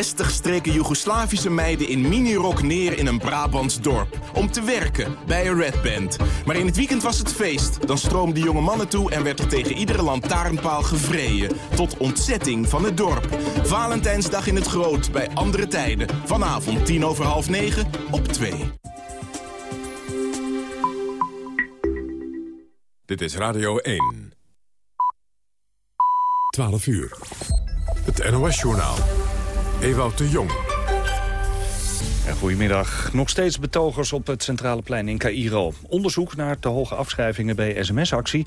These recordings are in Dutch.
60 streken Joegoslavische meiden in minirok neer in een Brabants dorp. Om te werken bij een Red Band. Maar in het weekend was het feest. Dan stroomden jonge mannen toe en werd er tegen iedere lantaarnpaal gevreden. Tot ontzetting van het dorp. Valentijnsdag in het Groot bij andere tijden. Vanavond tien over half negen op 2. Dit is Radio 1. 12 uur. Het NOS-journaal. Ewout de Jong. goedemiddag. Nog steeds betogers op het centrale plein in Cairo. Onderzoek naar te hoge afschrijvingen bij sms-actie.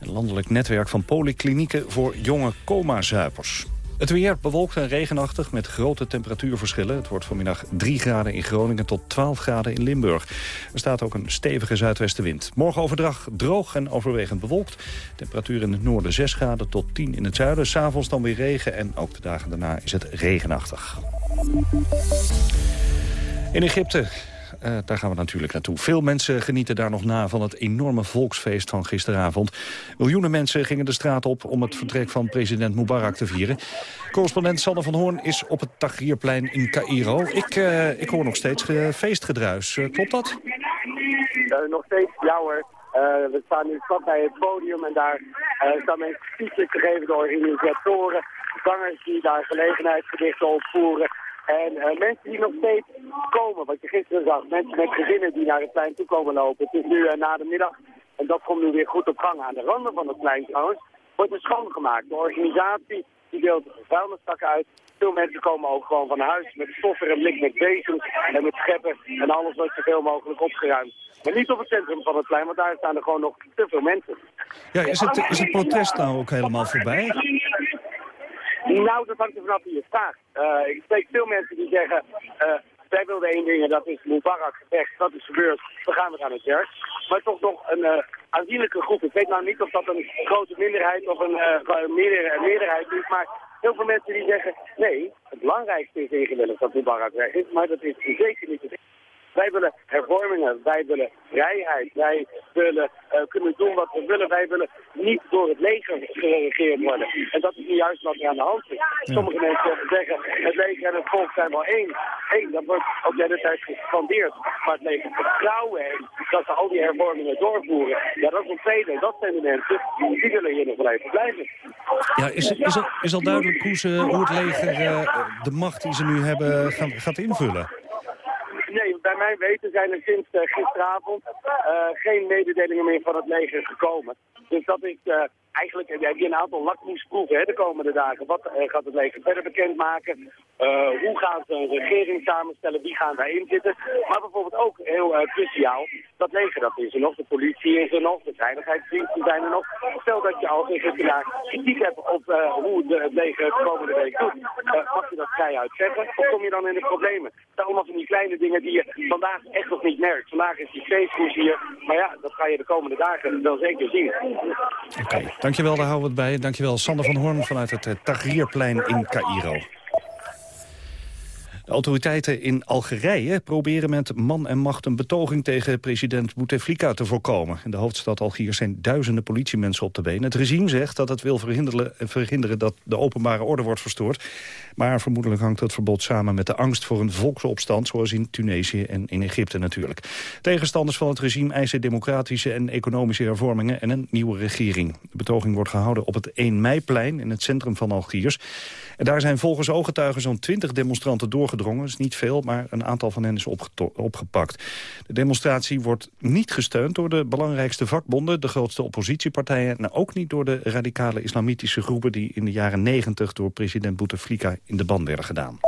Een landelijk netwerk van polyklinieken voor jonge coma-zuipers. Het weer bewolkt en regenachtig met grote temperatuurverschillen. Het wordt vanmiddag 3 graden in Groningen tot 12 graden in Limburg. Er staat ook een stevige zuidwestenwind. Morgen overdag droog en overwegend bewolkt. Temperatuur in het noorden 6 graden tot 10 in het zuiden. S'avonds dan weer regen en ook de dagen daarna is het regenachtig. In Egypte uh, daar gaan we natuurlijk naartoe. Veel mensen genieten daar nog na van het enorme volksfeest van gisteravond. Miljoenen mensen gingen de straat op om het vertrek van president Mubarak te vieren. Correspondent Sanne van Hoorn is op het Tahrirplein in Cairo. Ik, uh, ik hoor nog steeds feestgedruis. Uh, klopt dat? nog steeds, ja hoor. we staan nu vlak bij het podium en daar staan mensen speeches te geven door organisatoren. Zangers die daar gelegenheidsgedichten opvoeren. En uh, mensen die nog steeds komen, wat je gisteren zag, mensen met gezinnen die naar het plein toe komen lopen. Het is nu uh, na de middag en dat komt nu weer goed op gang. Aan de randen van het plein trouwens wordt er schoongemaakt. De organisatie die deelt vuilniszakken uit. Veel mensen komen ook gewoon van huis met stoffer en blik met bezems en met scheppen. En alles wordt zoveel mogelijk opgeruimd. Maar niet op het centrum van het plein, want daar staan er gewoon nog te veel mensen. Ja, is het, is het protest nou ook helemaal voorbij? Nou, dat hangt er vanaf wie je vraagt. Uh, ik spreek veel mensen die zeggen, uh, wij wilden één ding en dat is Mubarak gezegd, dat is gebeurd, we gaan weer aan het werk. Maar toch nog een uh, aanzienlijke groep. Ik weet nou niet of dat een grote minderheid of een meerder, meerderheid is, maar heel veel mensen die zeggen, nee, het belangrijkste is ingewilligd dat Mubarak weg is, maar dat is zeker niet het wij willen hervormingen, wij willen vrijheid, wij willen uh, kunnen doen wat we willen. Wij willen niet door het leger geregeerd worden. En dat is nu juist wat er aan de hand is. Sommige mensen zeggen, het leger en het volk zijn wel één. Eén, dat wordt ook de hele tijd gespandeerd. Maar het leger vertrouwen heeft dat ze al die hervormingen doorvoeren. Ja, dat is een tweede. Dat zijn de mensen die willen hier nog blijven blijven. Ja, is, is, al, is al duidelijk hoe, ze, hoe het leger uh, de macht die ze nu hebben gaat, gaat invullen? Bij mijn weten zijn er sinds uh, gisteravond uh, geen mededelingen meer van het leger gekomen. Dus dat is uh, eigenlijk heb je een aantal lakmoesproeven de komende dagen. Wat gaat het leger verder bekendmaken? hoe gaan ze een regering samenstellen? Wie gaan daarin zitten? Maar bijvoorbeeld ook heel cruciaal, dat leger dat is er nog, de politie is er nog, de veiligheidsdiensten zijn er nog. Stel dat je als Egyptenaar kritiek hebt op hoe de, het leger de komende week doet, mag je dat vrij uitzetten? Of kom je dan in de problemen? allemaal van die kleine dingen die je vandaag echt nog niet merkt. Vandaag is die feestkoers hier, maar ja, dat ga je de komende dagen wel zeker zien. Oké, dankjewel, daar houden we het bij. Dankjewel, Sander van Hoorn vanuit het eh, Tahrirplein in Cairo. De autoriteiten in Algerije proberen met man en macht een betoging tegen president Bouteflika te voorkomen. In de hoofdstad Algiers zijn duizenden politiemensen op de been. Het regime zegt dat het wil verhinderen, verhinderen dat de openbare orde wordt verstoord. Maar vermoedelijk hangt dat verbod samen met de angst voor een volksopstand... zoals in Tunesië en in Egypte natuurlijk. Tegenstanders van het regime eisen democratische en economische hervormingen... en een nieuwe regering. De betoging wordt gehouden op het 1 Meiplein in het centrum van Algiers. En daar zijn volgens ooggetuigen zo'n 20 demonstranten doorgedrongen. Dat is niet veel, maar een aantal van hen is opgepakt. De demonstratie wordt niet gesteund door de belangrijkste vakbonden... de grootste oppositiepartijen... en ook niet door de radicale islamitische groepen... die in de jaren 90 door president Bouteflika in de ban werden gedaan.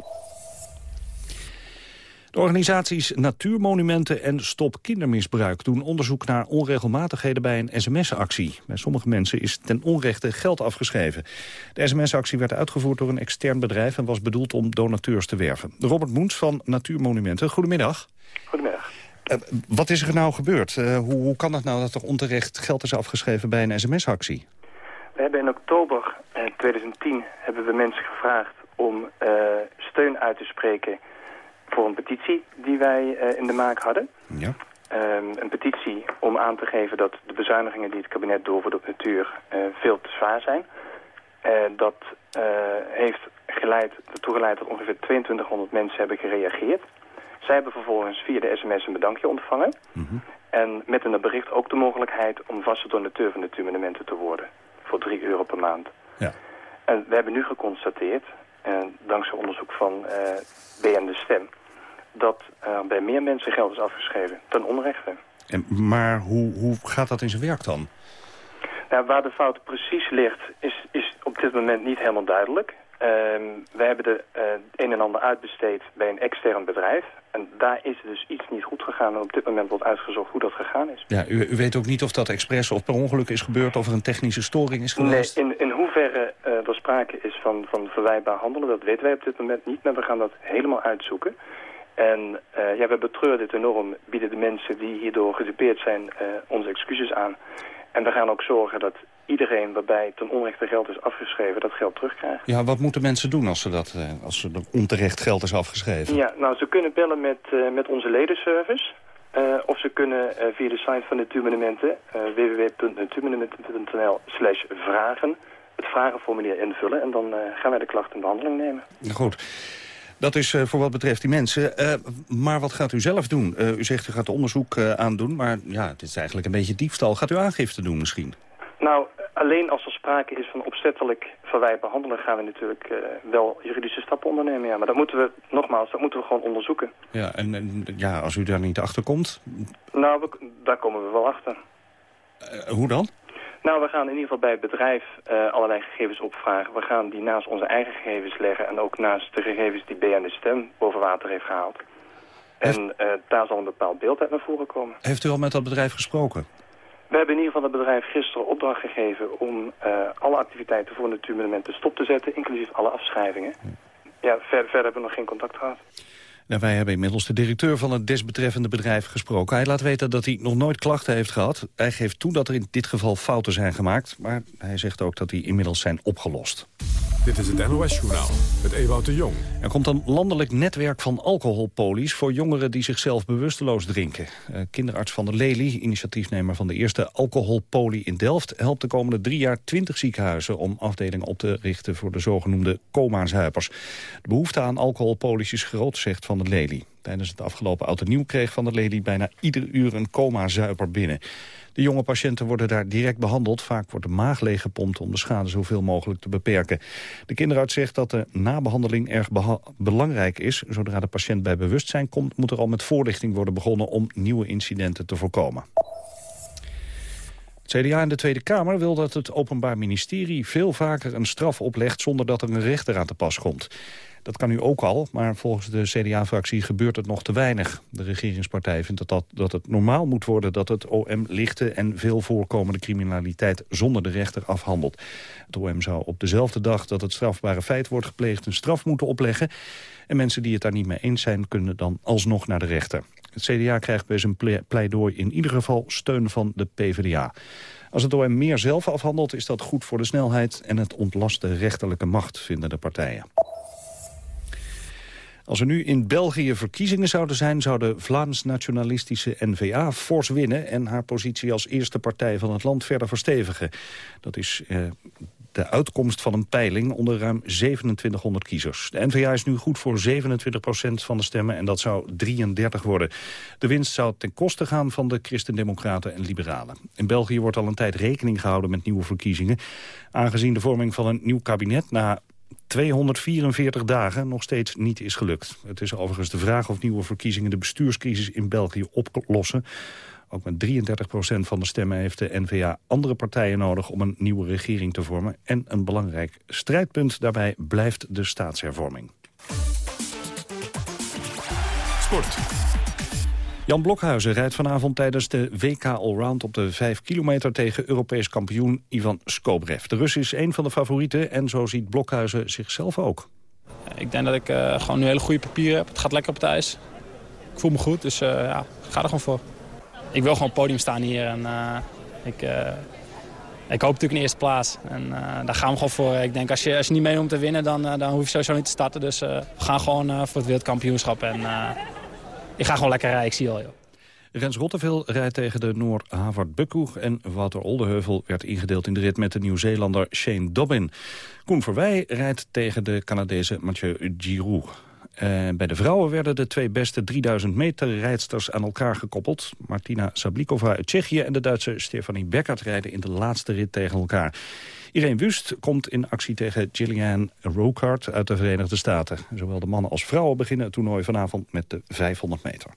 De organisaties Natuurmonumenten en Stop Kindermisbruik doen onderzoek naar onregelmatigheden bij een sms-actie. Bij sommige mensen is ten onrechte geld afgeschreven. De sms-actie werd uitgevoerd door een extern bedrijf en was bedoeld om donateurs te werven. Robert Moens van Natuurmonumenten, goedemiddag. Goedemiddag. Uh, wat is er nou gebeurd? Uh, hoe, hoe, kan het nou dat er onterecht geld is afgeschreven bij een sms-actie? We hebben in oktober 2010 eh, hebben we mensen gevraagd om steun uit te spreken voor een petitie die wij uh, in de maak hadden. Ja. Um, een petitie om aan te geven dat de bezuinigingen die het kabinet doorvoert op natuur uh, veel te zwaar zijn. Uh, dat heeft geleid, ertoe geleid dat ongeveer 2200 mensen hebben gereageerd. Zij hebben vervolgens via de sms een bedankje ontvangen. En met een bericht ook de mogelijkheid om vaste donateur van de tumenementen te worden. Voor 3 euro per maand. Ja. En we hebben nu geconstateerd, dankzij onderzoek van eh BN De Stem... dat er bij meer mensen geld is afgeschreven, ten onrechte. En, maar hoe, hoe gaat dat in zijn werk dan? Nou, waar de fout precies ligt, is, is op dit moment niet helemaal duidelijk. Ehm wij hebben de eh, een en ander uitbesteed bij een extern bedrijf. En daar is dus iets niet goed gegaan. En op dit moment wordt uitgezocht hoe dat gegaan is. Ja, u, u weet ook niet of dat expres of per ongeluk is gebeurd... of er een technische storing is Nee, geweest? in, in hoeverre eh, er sprake is van, van verwijtbaar handelen, dat weten wij op dit moment niet. Maar we gaan dat helemaal uitzoeken. En eh, ja, we betreuren dit enorm, bieden de mensen die hierdoor gedupeerd zijn eh, onze excuses aan. En we gaan ook zorgen dat iedereen waarbij ten onrechte geld is afgeschreven, dat geld terugkrijgt. Ja, wat moeten mensen doen als, ze dat, eh, als er onterecht geld is afgeschreven? Ja, nou, ze kunnen bellen met, met onze ledenservice. Of ze kunnen via de site van Natuurmonumenten, uh, www.natuurmonumenten.nl slash vragen, het vragenformulier invullen. En dan eh, gaan wij de klacht in behandeling nemen. Goed. Dat is eh, voor wat betreft die mensen. Eh, maar wat gaat u zelf doen? U zegt u gaat onderzoek eh, aandoen, maar ja, het is eigenlijk een beetje diefstal. Gaat u aangifte doen misschien? Nou, alleen als er sprake is van opzettelijk verwijtbaar handelen... gaan we natuurlijk wel juridische stappen ondernemen. Ja. Maar dat moeten we, nogmaals, dat moeten we gewoon onderzoeken. Ja, en, en ja, als u daar niet achter komt, Nou, we- daar komen we wel achter. hoe dan? Nou, we gaan in ieder geval bij het bedrijf eh, allerlei gegevens opvragen. We gaan die naast onze eigen gegevens leggen... en ook naast de gegevens die BN de Stem boven water heeft gehaald. En eh, daar zal een bepaald beeld uit naar voren komen. Heeft u al met dat bedrijf gesproken? We hebben in ieder geval het bedrijf gisteren opdracht gegeven... om eh, alle activiteiten voor Natuurmonumenten stop te zetten... inclusief alle afschrijvingen. Ja, ver- verder hebben we nog geen contact gehad. Nou, wij hebben inmiddels de directeur van het desbetreffende bedrijf gesproken. Hij laat weten dat hij nog nooit klachten heeft gehad. Hij geeft toe dat er in dit geval fouten zijn gemaakt. Maar hij zegt ook dat die inmiddels zijn opgelost. Dit is het NOS-journaal met Ewout de Jong. Er komt een landelijk netwerk van alcoholpolies voor jongeren die zichzelf bewusteloos drinken. Eh, kinderarts van der Lely, initiatiefnemer van de eerste alcoholpolie in Delft, helpt de komende drie jaar 20 ziekenhuizen om afdelingen op te richten voor de zogenoemde coma-zuipers. De behoefte aan alcoholpolies is groot, zegt van Lely. Tijdens het afgelopen oud en nieuw kreeg van der Lely bijna ieder uur een coma-zuiper binnen. De jonge patiënten worden daar direct behandeld. Vaak wordt de maag leeggepompt om de schade zoveel mogelijk te beperken. De kinderarts zegt dat de nabehandeling erg belangrijk is. Zodra de patiënt bij bewustzijn komt, moet er al met voorlichting worden begonnen om nieuwe incidenten te voorkomen. Het CDA in de Tweede Kamer wil dat het Openbaar Ministerie veel vaker een straf oplegt zonder dat er een rechter aan te pas komt. Dat kan nu ook al, maar volgens de CDA-fractie gebeurt het nog te weinig. De regeringspartij vindt dat, dat, dat het normaal moet worden dat het OM lichte en veel voorkomende criminaliteit zonder de rechter afhandelt. Het OM zou op dezelfde dag dat het strafbare feit wordt gepleegd een straf moeten opleggen. En mensen die het daar niet mee eens zijn kunnen dan alsnog naar de rechter. Het CDA krijgt bij zijn ple- pleidooi in ieder geval steun van de PvdA. Als het OM meer zelf afhandelt is dat goed voor de snelheid en het ontlast de rechterlijke macht, vinden de partijen. Als er nu in België verkiezingen zouden zijn... zou de Vlaams-nationalistische N-VA fors winnen... en haar positie als eerste partij van het land verder verstevigen. Dat is eh, de uitkomst van een peiling onder ruim 2700 kiezers. De N-VA is nu goed voor 27% van de stemmen... en dat zou 33 worden. De winst zou ten koste gaan van de Christendemocraten en Liberalen. In België wordt al een tijd rekening gehouden met nieuwe verkiezingen... aangezien de vorming van een nieuw kabinet... na 244 dagen nog steeds niet is gelukt. Het is overigens de vraag of nieuwe verkiezingen de bestuurscrisis in België oplossen. Ook met 33% van de stemmen heeft de N-VA andere partijen nodig om een nieuwe regering te vormen. En een belangrijk strijdpunt daarbij blijft de staatshervorming. Sport. Jan Blokhuizen rijdt vanavond tijdens de WK Allround op de 5 kilometer tegen Europees kampioen Ivan Skobrev. De Rus is een van de favorieten en zo ziet Blokhuizen zichzelf ook. Ik denk dat ik eh, gewoon nu hele goede papieren heb. Het gaat lekker op het ijs. Ik voel me goed, dus eh, ja, ga er gewoon voor. Ik wil gewoon op het podium staan hier. En, eh, ik, ik hoop natuurlijk een eerste plaats. En daar gaan we gewoon voor. Ik denk als je, als je niet mee om te winnen, dan, dan hoef je sowieso niet te starten. Dus we gaan gewoon voor het wereldkampioenschap. En ik ga gewoon lekker rijden, ik zie al. Joh. Rens Rotteveel rijdt tegen de Noor Havard Bukkoeg... en Wouter Oldeheuvel werd ingedeeld in de rit met de Nieuw-Zeelander Shane Dobbin. Koen Verwij rijdt tegen de Canadese Mathieu Giroux. Uh, bij de vrouwen werden de twee beste 3000 meter rijdsters aan elkaar gekoppeld. Martina Sablikova uit Tsjechië en de Duitse Stefanie Beckert rijden in de laatste rit tegen elkaar. Irene Wust komt in actie tegen Gillian Rocard uit de Verenigde Staten. Zowel de mannen als vrouwen beginnen het toernooi vanavond met de 500 meter.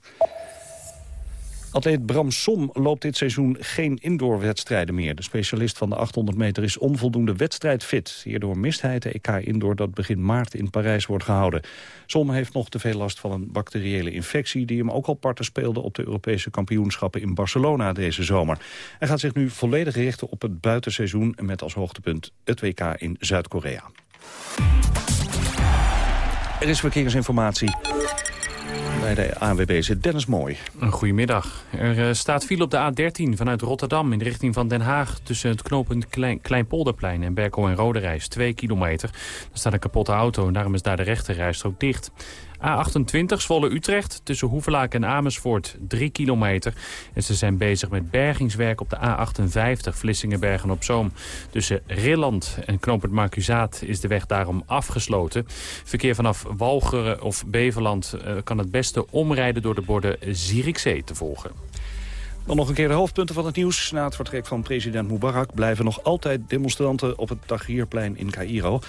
Atleet Bram Som loopt dit seizoen geen indoorwedstrijden meer. De specialist van de 800 meter is onvoldoende wedstrijdfit. Hierdoor mist hij het EK Indoor dat begin maart in Parijs wordt gehouden. Som heeft nog te veel last van een bacteriële infectie... die hem ook al parten speelde op de Europese kampioenschappen in Barcelona deze zomer. Hij gaat zich nu volledig richten op het buitenseizoen... met als hoogtepunt het WK in Zuid-Korea. Er is verkeersinformatie. Bij de ANWB zit Dennis Mooi. Goedemiddag. Er eh, staat file op de A13 vanuit Rotterdam in de richting van Den Haag... tussen het knooppunt Klein, Kleinpolderplein en Berkel en Roderijs. Twee kilometer. Er staat een kapotte auto en daarom is daar de rechterrijstrook dicht. A28 Zwolle-Utrecht tussen Hoevelaak en Amersfoort 3 kilometer. En ze zijn bezig met bergingswerk op de A58 Vlissingenbergen op Zoom. Tussen Rilland en Knoopend Marcuzaat is de weg daarom afgesloten. Verkeer vanaf Walcheren of Beverland uh, kan het beste omrijden door de borden Zierikzee te volgen. Dan nog een keer de hoofdpunten van het nieuws. Na het vertrek van president Mubarak blijven nog altijd demonstranten op het Tahrirplein in Cairo.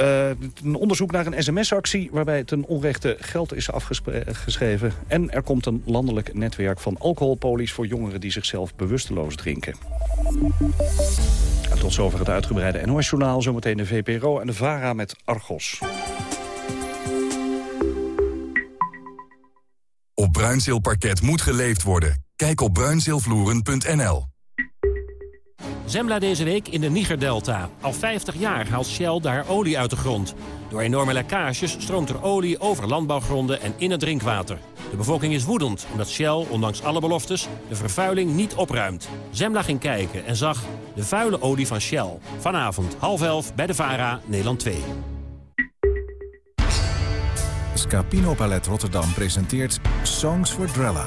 Uh, een onderzoek naar een sms-actie waarbij ten onrechte geld is afgeschreven. En er komt een landelijk netwerk van alcoholpolies voor jongeren die zichzelf bewusteloos drinken. En tot zover het uitgebreide NOS-journaal. Zometeen de VPRO en de VARA met Argos. Op Bruinzeelparket moet geleefd worden. Kijk op bruinzeelvloeren.nl Zembla deze week in de Niger-delta. Al 50 jaar haalt Shell daar olie uit de grond. Door enorme lekkages stroomt er olie over landbouwgronden en in het drinkwater. De bevolking is woedend omdat Shell, ondanks alle beloftes, de vervuiling niet opruimt. Zembla ging kijken en zag de vuile olie van Shell. Vanavond half elf bij de VARA, Nederland 2. Scapino Palet Rotterdam presenteert Songs for Drella.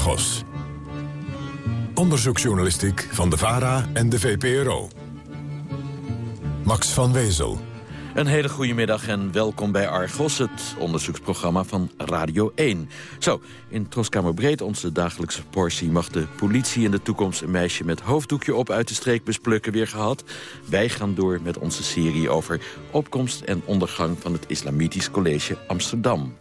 Argos. Onderzoeksjournalistiek van de VARA en de VPRO. Max van Wezel. Een hele goede middag en welkom bij Argos, het onderzoeksprogramma van Radio 1. Zo, in Troskamer Breed, onze dagelijkse portie... mag de politie in de toekomst een meisje met hoofddoekje op uit de streek besplukken weer gehad. Wij gaan door met onze serie over opkomst en ondergang van het Islamitisch College Amsterdam.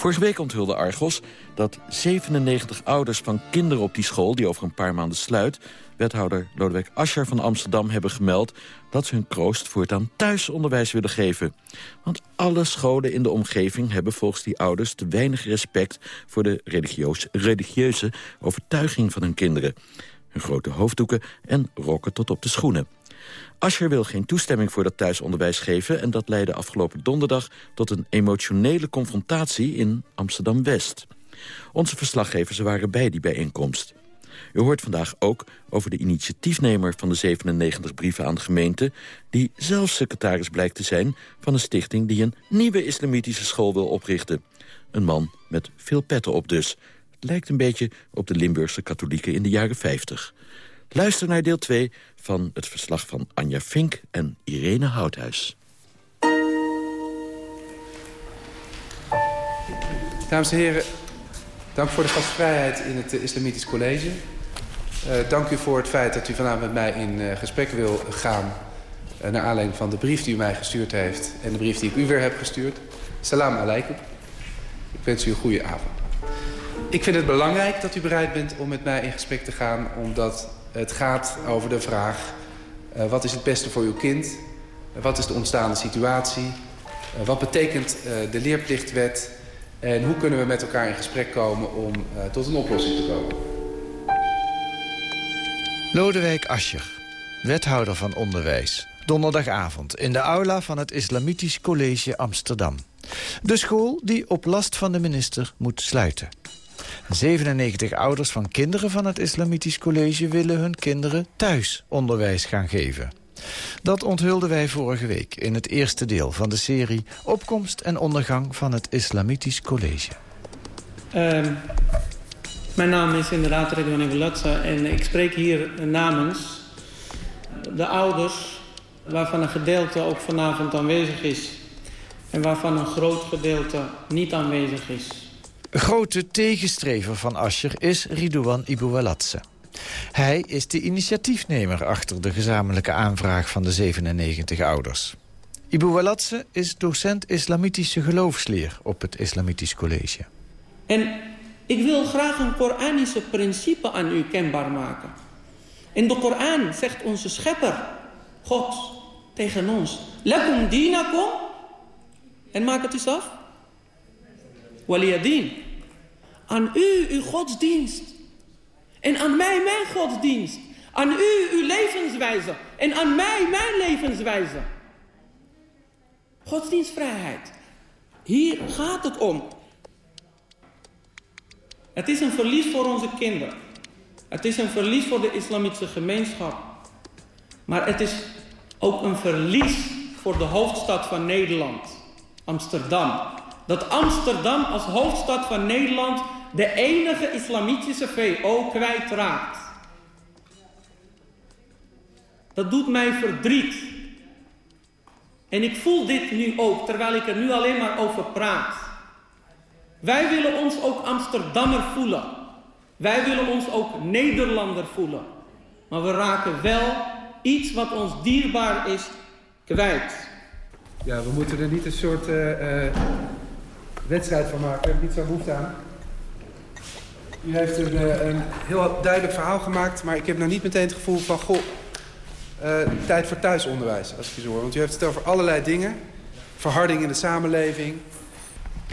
Vorige week onthulde Argos dat 97 ouders van kinderen op die school... die over een paar maanden sluit... wethouder Lodewijk Ascher van Amsterdam hebben gemeld... dat ze hun kroost voortaan thuisonderwijs willen geven. Want alle scholen in de omgeving hebben volgens die ouders... te weinig respect voor de religieuze overtuiging van hun kinderen. Hun grote hoofddoeken en rokken tot op de schoenen. Ascher wil geen toestemming voor dat thuisonderwijs geven... en dat leidde afgelopen donderdag tot een emotionele confrontatie in Amsterdam-West. Onze verslaggevers waren bij die bijeenkomst. U hoort vandaag ook over de initiatiefnemer van de 97 brieven aan de gemeente... die zelf secretaris blijkt te zijn van een stichting... die een nieuwe islamitische school wil oprichten. Een man met veel petten op dus. Het lijkt een beetje op de Limburgse katholieken in de jaren 50. Luister naar deel 2 van het verslag van Anja Fink en Irene Houthuis. Dames en heren, dank voor de gastvrijheid in het Islamitisch College. Uh, dank u voor het feit dat u vanavond met mij in uh, gesprek wil gaan... Naar aanleiding van de brief die u mij gestuurd heeft... en de brief die ik u weer heb gestuurd. Salam alaikum. Ik wens u een goede avond. Ik vind het belangrijk dat u bereid bent om met mij in gesprek te gaan... omdat het gaat over de vraag, uh, wat is het beste voor uw kind? Wat is de ontstaande situatie? Uh, wat betekent de leerplichtwet? En hoe kunnen we met elkaar in gesprek komen om tot een oplossing te komen? Lodewijk Ascher, wethouder van onderwijs. Donderdagavond in de aula van het Islamitisch College Amsterdam. De school die op last van de minister moet sluiten. 97 ouders van kinderen van het Islamitisch College... willen hun kinderen thuis onderwijs gaan geven. Dat onthulden wij vorige week in het eerste deel van de serie... Opkomst en ondergang van het Islamitisch College. Uh, mijn naam is inderdaad Redouane Velatza en ik spreek hier namens de ouders... waarvan een gedeelte ook vanavond aanwezig is... en waarvan een groot gedeelte niet aanwezig is. Grote tegenstrever van Ascher is Ridouan Iboualatse. Hij is de initiatiefnemer achter de gezamenlijke aanvraag van de 97 ouders. Ibu Walatse is docent islamitische geloofsleer op het Islamitisch College. En ik wil graag een Koranische principe aan u kenbaar maken. In de Koran zegt onze schepper, God, tegen ons... Lakum dinakum, en maak het eens af. Waliyadin. Aan u, uw godsdienst. En aan mij mijn godsdienst. Aan u uw levenswijze. En aan mij mijn levenswijze. Godsdienstvrijheid. Hier gaat het om. Het is een verlies voor onze kinderen. Het is een verlies voor de islamitische gemeenschap. Maar het is ook een verlies voor de hoofdstad van Nederland. Amsterdam. Dat Amsterdam als hoofdstad van Nederland de enige islamitische VO kwijtraakt. Dat doet mij verdriet. En ik voel dit nu ook, terwijl ik er nu alleen maar over praat. Wij willen ons ook Amsterdammer voelen. Wij willen ons ook Nederlander voelen. Maar we raken wel iets wat ons dierbaar is kwijt. Ja, we moeten er niet een soort uh, uh, wedstrijd van maken. We hebben niet zo'n behoefte aan. U heeft een, uh, een, heel duidelijk verhaal gemaakt, maar ik heb nou niet meteen het gevoel van... goh, tijd voor thuisonderwijs, als ik je zo hoor. Want u heeft het over allerlei dingen. Verharding in de samenleving.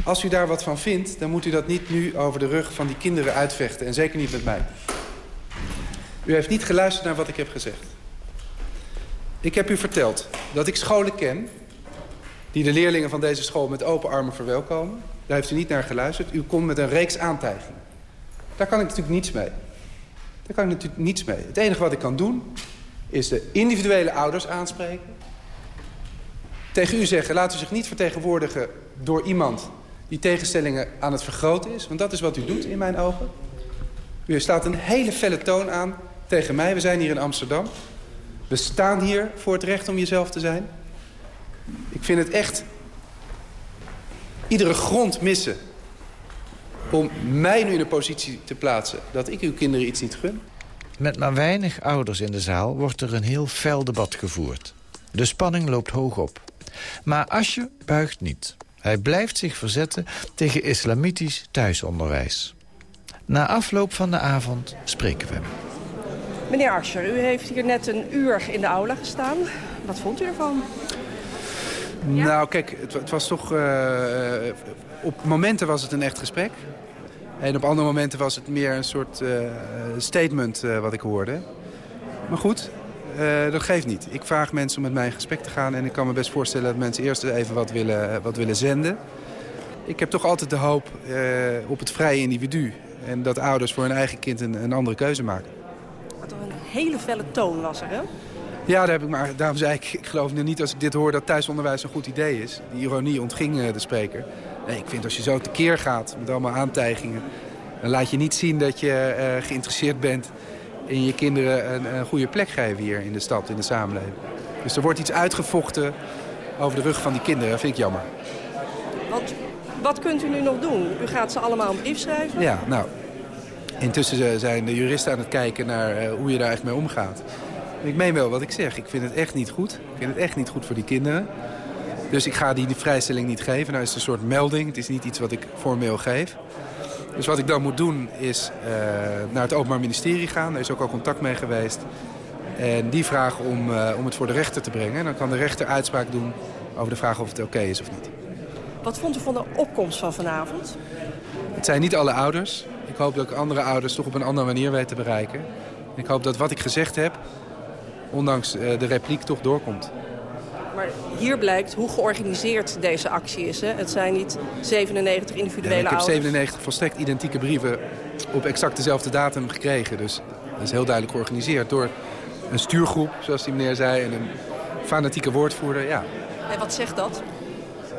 Als u daar wat van vindt, dan moet u dat niet nu over de rug van die kinderen uitvechten. En zeker niet met mij. U heeft niet geluisterd naar wat ik heb gezegd. Ik heb u verteld dat ik scholen ken die de leerlingen van deze school met open armen verwelkomen. Daar heeft u niet naar geluisterd. U komt met een reeks aantijgingen. Daar kan ik natuurlijk niets mee. Daar kan ik natuurlijk niets mee. Het enige wat ik kan doen is de individuele ouders aanspreken. Tegen u zeggen, laat u zich niet vertegenwoordigen door iemand die tegenstellingen aan het vergroten is. Want dat is wat u doet in mijn ogen. U slaat een hele felle toon aan tegen mij. We zijn hier in Amsterdam. We staan hier voor het recht om jezelf te zijn. Ik vind het echt iedere grond missen om mij nu in een positie te plaatsen dat ik uw kinderen iets niet gun. Met maar weinig ouders in de zaal wordt er een heel fel debat gevoerd. De spanning loopt hoog op. Maar Asje buigt niet. Hij blijft zich verzetten tegen islamitisch thuisonderwijs. Na afloop van de avond spreken we hem. Meneer Ascher, u heeft hier net een uur in de aula gestaan. Wat vond u ervan? Nou, kijk, het, het was toch... Uh, op momenten was het een echt gesprek. En op andere momenten was het meer een soort uh, statement uh, wat ik hoorde. Maar goed, dat geeft niet. Ik vraag mensen om met mij in gesprek te gaan. En ik kan me best voorstellen dat mensen eerst even wat willen, wat willen zenden. Ik heb toch altijd de hoop op het vrije individu. En dat ouders voor hun eigen kind een, een andere keuze maken. Wat een hele felle toon was er, hè? Ja, daar heb ik maar, daarom zei ik, ik geloof nu niet als ik dit hoor dat thuisonderwijs een goed idee is. Die ironie ontging de spreker. Nee, ik vind als je zo tekeer gaat met allemaal aantijgingen... dan laat je niet zien dat je uh, geïnteresseerd bent in je kinderen een, een, goede plek geven hier in de stad, in de samenleving. Dus er wordt iets uitgevochten over de rug van die kinderen. Dat vind ik jammer. Wat, wat kunt u nu nog doen? U gaat ze allemaal een brief schrijven? Ja, nou, intussen zijn de juristen aan het kijken naar uh, hoe je daar eigenlijk mee omgaat. Ik meen wel wat ik zeg. Ik vind het echt niet goed. Ik vind het echt niet goed voor die kinderen. Dus ik ga die, vrijstelling niet geven. Nou is het een soort melding. Het is niet iets wat ik formeel geef. Dus wat ik dan moet doen is uh, naar het Openbaar Ministerie gaan. Daar is ook al contact mee geweest. En die vragen om, uh, om het voor de rechter te brengen. En dan kan de rechter uitspraak doen over de vraag of het oké okay is of niet. Wat vond u van de opkomst van vanavond? Het zijn niet alle ouders. Ik hoop dat ik andere ouders toch op een andere manier weet te bereiken. Ik hoop dat wat ik gezegd heb, ondanks eh, de repliek, toch doorkomt. Maar hier blijkt hoe georganiseerd deze actie is. Hè? Het zijn niet 97 individuele ik heb ouders. 97 volstrekt identieke brieven op exact dezelfde datum gekregen. Dus dat is heel duidelijk georganiseerd door een stuurgroep, zoals die meneer zei... en een fanatieke woordvoerder. Ja, En wat zegt dat?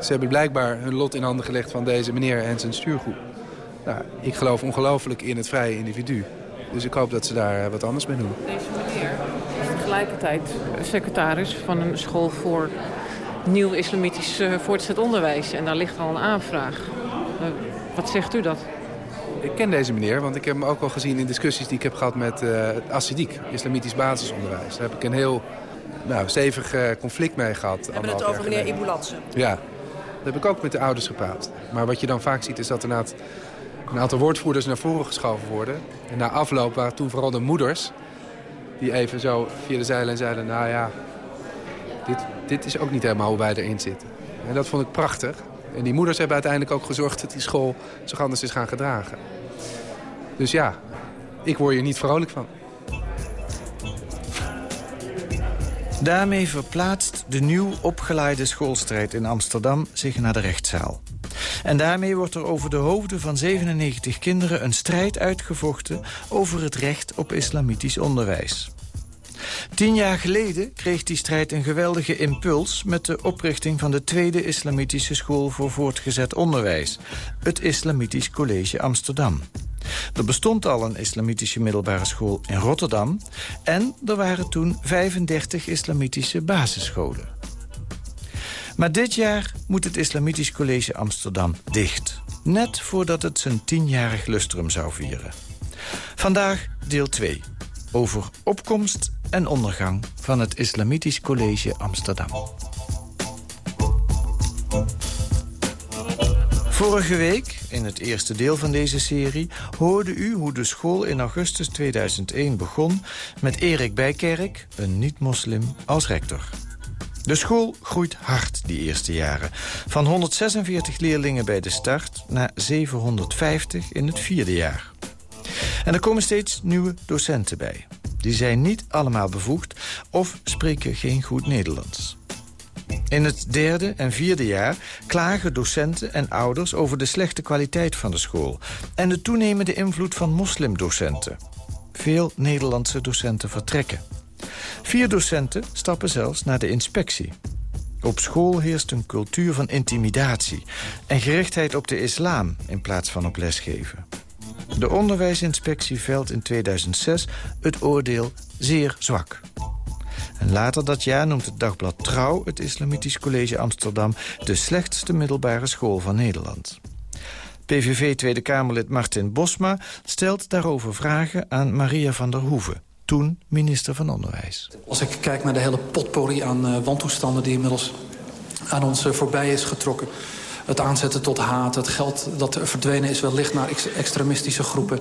ze hebben blijkbaar hun lot in handen gelegd van deze meneer en zijn stuurgroep. Nou, ik geloof ongelooflijk in het vrije individu. Dus ik hoop dat ze daar eh, wat anders mee doen. Deze meneer tegelijkertijd secretaris van een school voor nieuw islamitisch eh, voortgezet onderwijs. En daar ligt al een aanvraag. Eh, wat zegt u dat? Ik ken deze meneer, want ik heb hem ook al gezien in discussies die ik heb gehad met eh het Assidiek, islamitisch basisonderwijs. Daar heb ik een heel nou, stevig eh, conflict mee gehad. We hebben het over meneer Ibulatse. Ja, daar heb ik ook met de ouders gepraat. Maar wat je dan vaak ziet is dat er inderdaad een aantal woordvoerders naar voren geschoven worden. En na afloop waren toen vooral de moeders die even zo via de zijlijn zeiden... nou ja, dit, dit is ook niet helemaal hoe wij erin zitten. En dat vond ik prachtig. En die moeders hebben uiteindelijk ook gezorgd dat die school zich anders is gaan gedragen. Dus ja, ik word hier niet vrolijk van. Daarmee verplaatst de nieuw opgeleide schoolstrijd in Amsterdam zich naar de rechtszaal. En daarmee wordt er over de hoofden van 97 kinderen een strijd uitgevochten over het recht op islamitisch onderwijs. Tien jaar geleden kreeg die strijd een geweldige impuls... met de oprichting van de tweede islamitische school voor voortgezet onderwijs... het Islamitisch College Amsterdam. Er bestond al een islamitische middelbare school in Rotterdam... en er waren toen 35 islamitische basisscholen. Maar dit jaar moet het Islamitisch College Amsterdam dicht. Net voordat het zijn tienjarig lustrum zou vieren. Vandaag deel 2. Over opkomst en ondergang van het Islamitisch College Amsterdam. Vorige week, in het eerste deel van deze serie... hoorde u hoe de school in augustus 2001 begon... met Erik Bijkerk, een niet-moslim, als rector. De school groeit hard die eerste jaren. Van 146 leerlingen bij de start naar 750 in het vierde jaar. En er komen steeds nieuwe docenten bij. Die zijn niet allemaal bevoegd of spreken geen goed Nederlands. In het derde en vierde jaar klagen docenten en ouders over de slechte kwaliteit van de school... en de toenemende invloed van moslimdocenten. Veel Nederlandse docenten vertrekken. Vier docenten stappen zelfs naar de inspectie. Op school heerst een cultuur van intimidatie... en gerichtheid op de islam in plaats van op lesgeven. De onderwijsinspectie velt in 2006 het oordeel zeer zwak. En later dat jaar noemt het dagblad Trouw het Islamitisch College Amsterdam... de slechtste middelbare school van Nederland. PVV Tweede Kamerlid Martin Bosma stelt daarover vragen aan Maria van der Hoeven... toen minister van Onderwijs. Als ik kijk naar de hele potpourri aan uh, wantoestanden die inmiddels aan ons uh, voorbij is getrokken. Het aanzetten tot haat, het geld dat er verdwenen is wellicht naar ex extremistische groepen.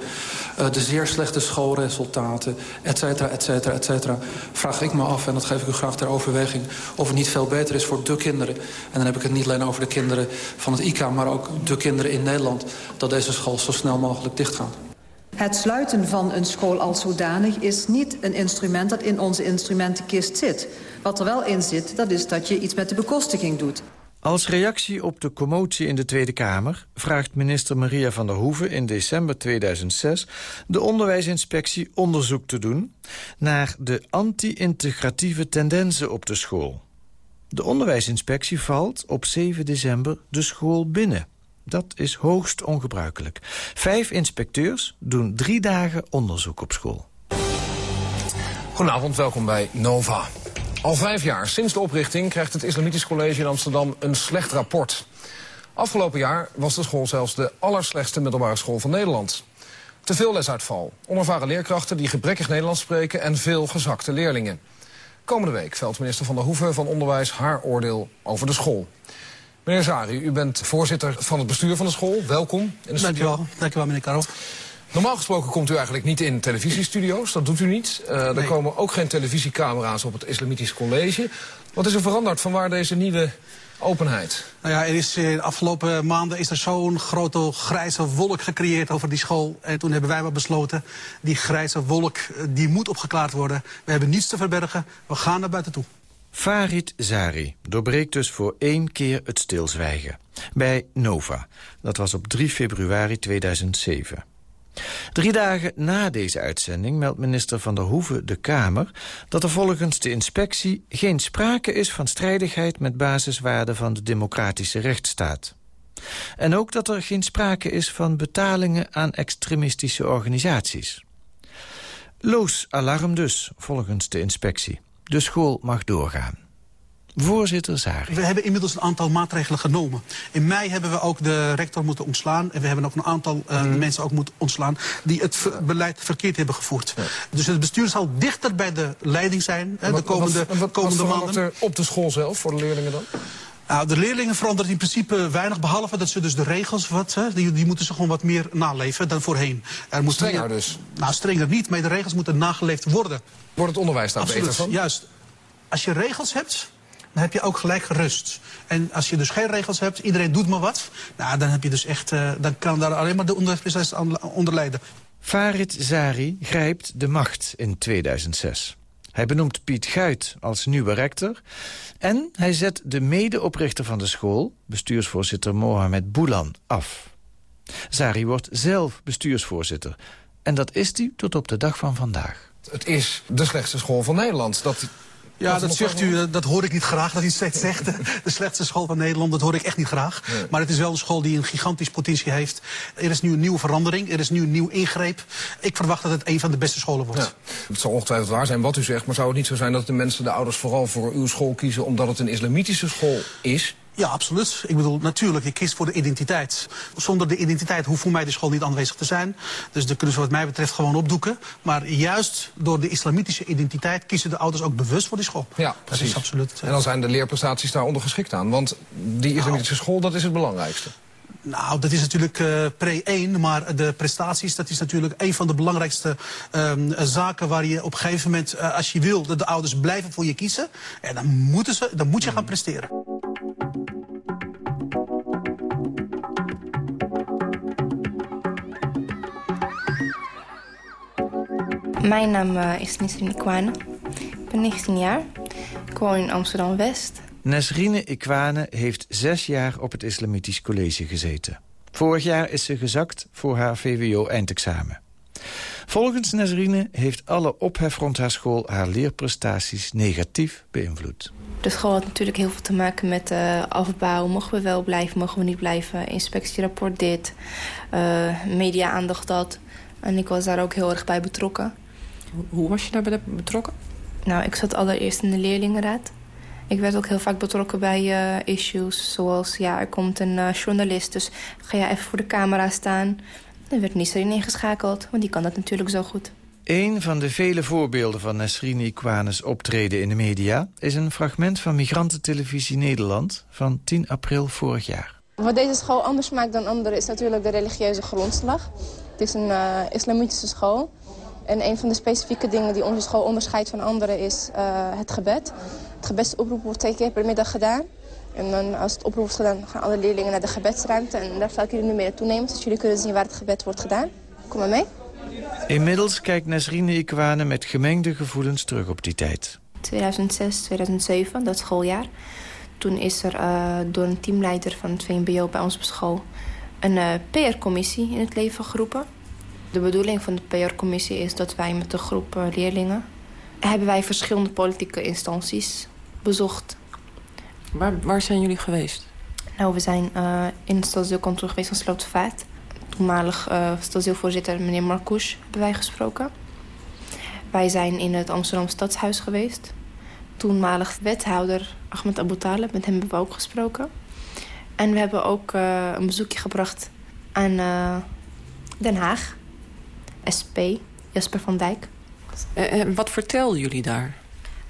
Uh, de zeer slechte schoolresultaten, et cetera, et cetera, et cetera. Vraag ik me af, en dat geef ik u graag ter overweging... of het niet veel beter is voor de kinderen. En dan heb ik het niet alleen over de kinderen van het ICA... maar ook de kinderen in Nederland, dat deze school zo snel mogelijk dichtgaat. Het sluiten van een school als zodanig is niet een instrument dat in onze instrumentenkist zit. Wat er wel in zit, dat is dat je iets met de bekostiging doet. Als reactie op de commotie in de Tweede Kamer... vraagt minister Maria van der Hoeven in december 2006... de onderwijsinspectie onderzoek te doen... naar de anti-integratieve tendensen op de school. De onderwijsinspectie valt op 7 december de school binnen. Dat is hoogst ongebruikelijk. Vijf inspecteurs doen drie dagen onderzoek op school. Goedenavond, welkom bij Nova. Al vijf jaar sinds de oprichting krijgt het Islamitisch College in Amsterdam een slecht rapport. Afgelopen jaar was de school zelfs de allerslechtste middelbare school van Nederland. Te veel lesuitval, onervaren leerkrachten die gebrekkig Nederlands spreken en veel gezakte leerlingen. Komende week velt minister Van der Hoeven van Onderwijs haar oordeel over de school. Meneer Zari, u bent voorzitter van het bestuur van de school. Welkom in de studio. Dank u wel, Dank u wel meneer Karel. Normaal gesproken komt u eigenlijk niet in televisiestudio's, dat doet u niet. Uh, nee. Er komen ook geen televisiecamera's op het Islamitisch College. Wat is er veranderd van waar deze nieuwe openheid? Nou ja, er is, in de afgelopen maanden is er zo'n grote grijze wolk gecreëerd over die school. En toen hebben wij maar besloten, die grijze wolk die moet opgeklaard worden. We hebben niets te verbergen, we gaan naar buiten toe. Farid Zari doorbreekt dus voor één keer het stilzwijgen. Bij Nova. Dat was op 3 februari 2007. Drie dagen na deze uitzending meldt minister Van der Hoeven de Kamer... dat er volgens de inspectie geen sprake is van strijdigheid... met basiswaarden van de democratische rechtsstaat. En ook dat er geen sprake is van betalingen aan extremistische organisaties. Loos alarm dus, volgens de inspectie. De school mag doorgaan. Voorzitter Zari. We hebben inmiddels een aantal maatregelen genomen. In mei hebben we ook de rector moeten ontslaan. En we hebben ook een aantal uh, mensen ook moeten ontslaan... die het beleid verkeerd hebben gevoerd. Ja. Dus het bestuur zal dichter bij de leiding zijn hè, de komende, wat, wat, komende maanden. er op de school zelf voor de leerlingen dan? Nou, de leerlingen veranderen in principe weinig, behalve dat ze dus de regels, wat, hè, die, die moeten ze gewoon wat meer naleven dan voorheen. Er moet strenger meer, dus? Nou, strenger niet, maar de regels moeten nageleefd worden. Wordt het onderwijs daar Absoluut, beter van? juist. Als je regels hebt, dan heb je ook gelijk gerust. En als je dus geen regels hebt, iedereen doet maar wat... Nou, dan, heb je dus echt, uh, dan kan daar alleen maar de onderwijsproces onder lijden. Farid Zari grijpt de macht in 2006. Hij benoemt Piet Guit als nieuwe rector... en hij zet de medeoprichter van de school, bestuursvoorzitter Mohamed Boulan, af. Zari wordt zelf bestuursvoorzitter. En dat is hij tot op de dag van vandaag. Het is de slechtste school van Nederland. Dat ja, dat zegt u, dat hoor ik niet graag dat u steeds zegt. De slechtste school van Nederland, dat hoor ik echt niet graag. Nee. Maar het is wel een school die een gigantisch potentie heeft. Er is nu een nieuwe verandering, er is nu een nieuw ingreep. Ik verwacht dat het een van de beste scholen wordt. Ja. Het zal ongetwijfeld waar zijn wat u zegt, maar zou het niet zo zijn dat de mensen, de ouders vooral voor uw school kiezen omdat het een islamitische school is? Ja, absoluut. Ik bedoel, natuurlijk, je kiest voor de identiteit. Zonder de identiteit hoeft voor mij de school niet aanwezig te zijn. Dus daar kunnen ze wat mij betreft gewoon opdoeken. Maar juist door de islamitische identiteit kiezen de ouders ook bewust voor die school. Ja, precies. Dat is absoluut. En dan zijn de leerprestaties daar ondergeschikt aan. Want die islamitische nou. school, dat is het belangrijkste. Nou, dat is natuurlijk uh, pre-1, maar de prestaties, dat is natuurlijk een van de belangrijkste um, zaken waar je op een gegeven moment, uh, als je wil dat de ouders blijven voor je kiezen, en dan, moeten ze, dan moet je gaan presteren. Mijn naam uh, is Nesrine Ikwane. Ik ben 19 jaar. Ik woon in Amsterdam-West. Nesrine Ikwane heeft zes jaar op het Islamitisch College gezeten. Vorig jaar is ze gezakt voor haar VWO-eindexamen. Volgens Nesrine heeft alle ophef rond haar school... haar leerprestaties negatief beïnvloed. De school had natuurlijk heel veel te maken met uh, afbouw. Mogen we wel blijven, mogen we niet blijven? Inspectierapport dit, uh, media-aandacht dat. En ik was daar ook heel erg bij betrokken. Hoe was je daarbij betrokken? Nou, ik zat allereerst in de leerlingenraad. Ik werd ook heel vaak betrokken bij uh, issues. Zoals, ja, er komt een uh, journalist, dus ga jij even voor de camera staan. Dan werd Nisrin ingeschakeld, want die kan dat natuurlijk zo goed. Een van de vele voorbeelden van Nasrini Ikwanes optreden in de media... is een fragment van Migrantentelevisie Nederland van 10 april vorig jaar. Wat deze school anders maakt dan anderen is natuurlijk de religieuze grondslag. Het is een uh, islamitische school. En een van de specifieke dingen die onze school onderscheidt van anderen is uh, het gebed. Het gebedsoproep wordt twee keer per middag gedaan. En dan als het oproep wordt gedaan, gaan alle leerlingen naar de gebedsruimte. En daar zal ik jullie nu mee naartoe nemen, zodat jullie kunnen zien waar het gebed wordt gedaan. Kom maar mee. Inmiddels kijkt Nasrine Ikwane met gemengde gevoelens terug op die tijd. 2006, 2007, dat schooljaar. Toen is er uh, door een teamleider van het VMBO bij ons op school... een uh, PR-commissie in het leven geroepen. De bedoeling van de PR-commissie is dat wij met een groep uh, leerlingen... hebben wij verschillende politieke instanties bezocht. Waar, waar zijn jullie geweest? Nou, we zijn uh, in het stadsdeelkantoor geweest van Slootvaart. Toenmalig uh, stadsdeelvoorzitter meneer Marcouche hebben wij gesproken. Wij zijn in het Amsterdam Stadshuis geweest. Toenmalig wethouder Ahmed Abu Talib, met hem hebben we ook gesproken. En we hebben ook uh, een bezoekje gebracht aan Den Haag. SP, Jasper van Dijk. En wat vertelden jullie daar?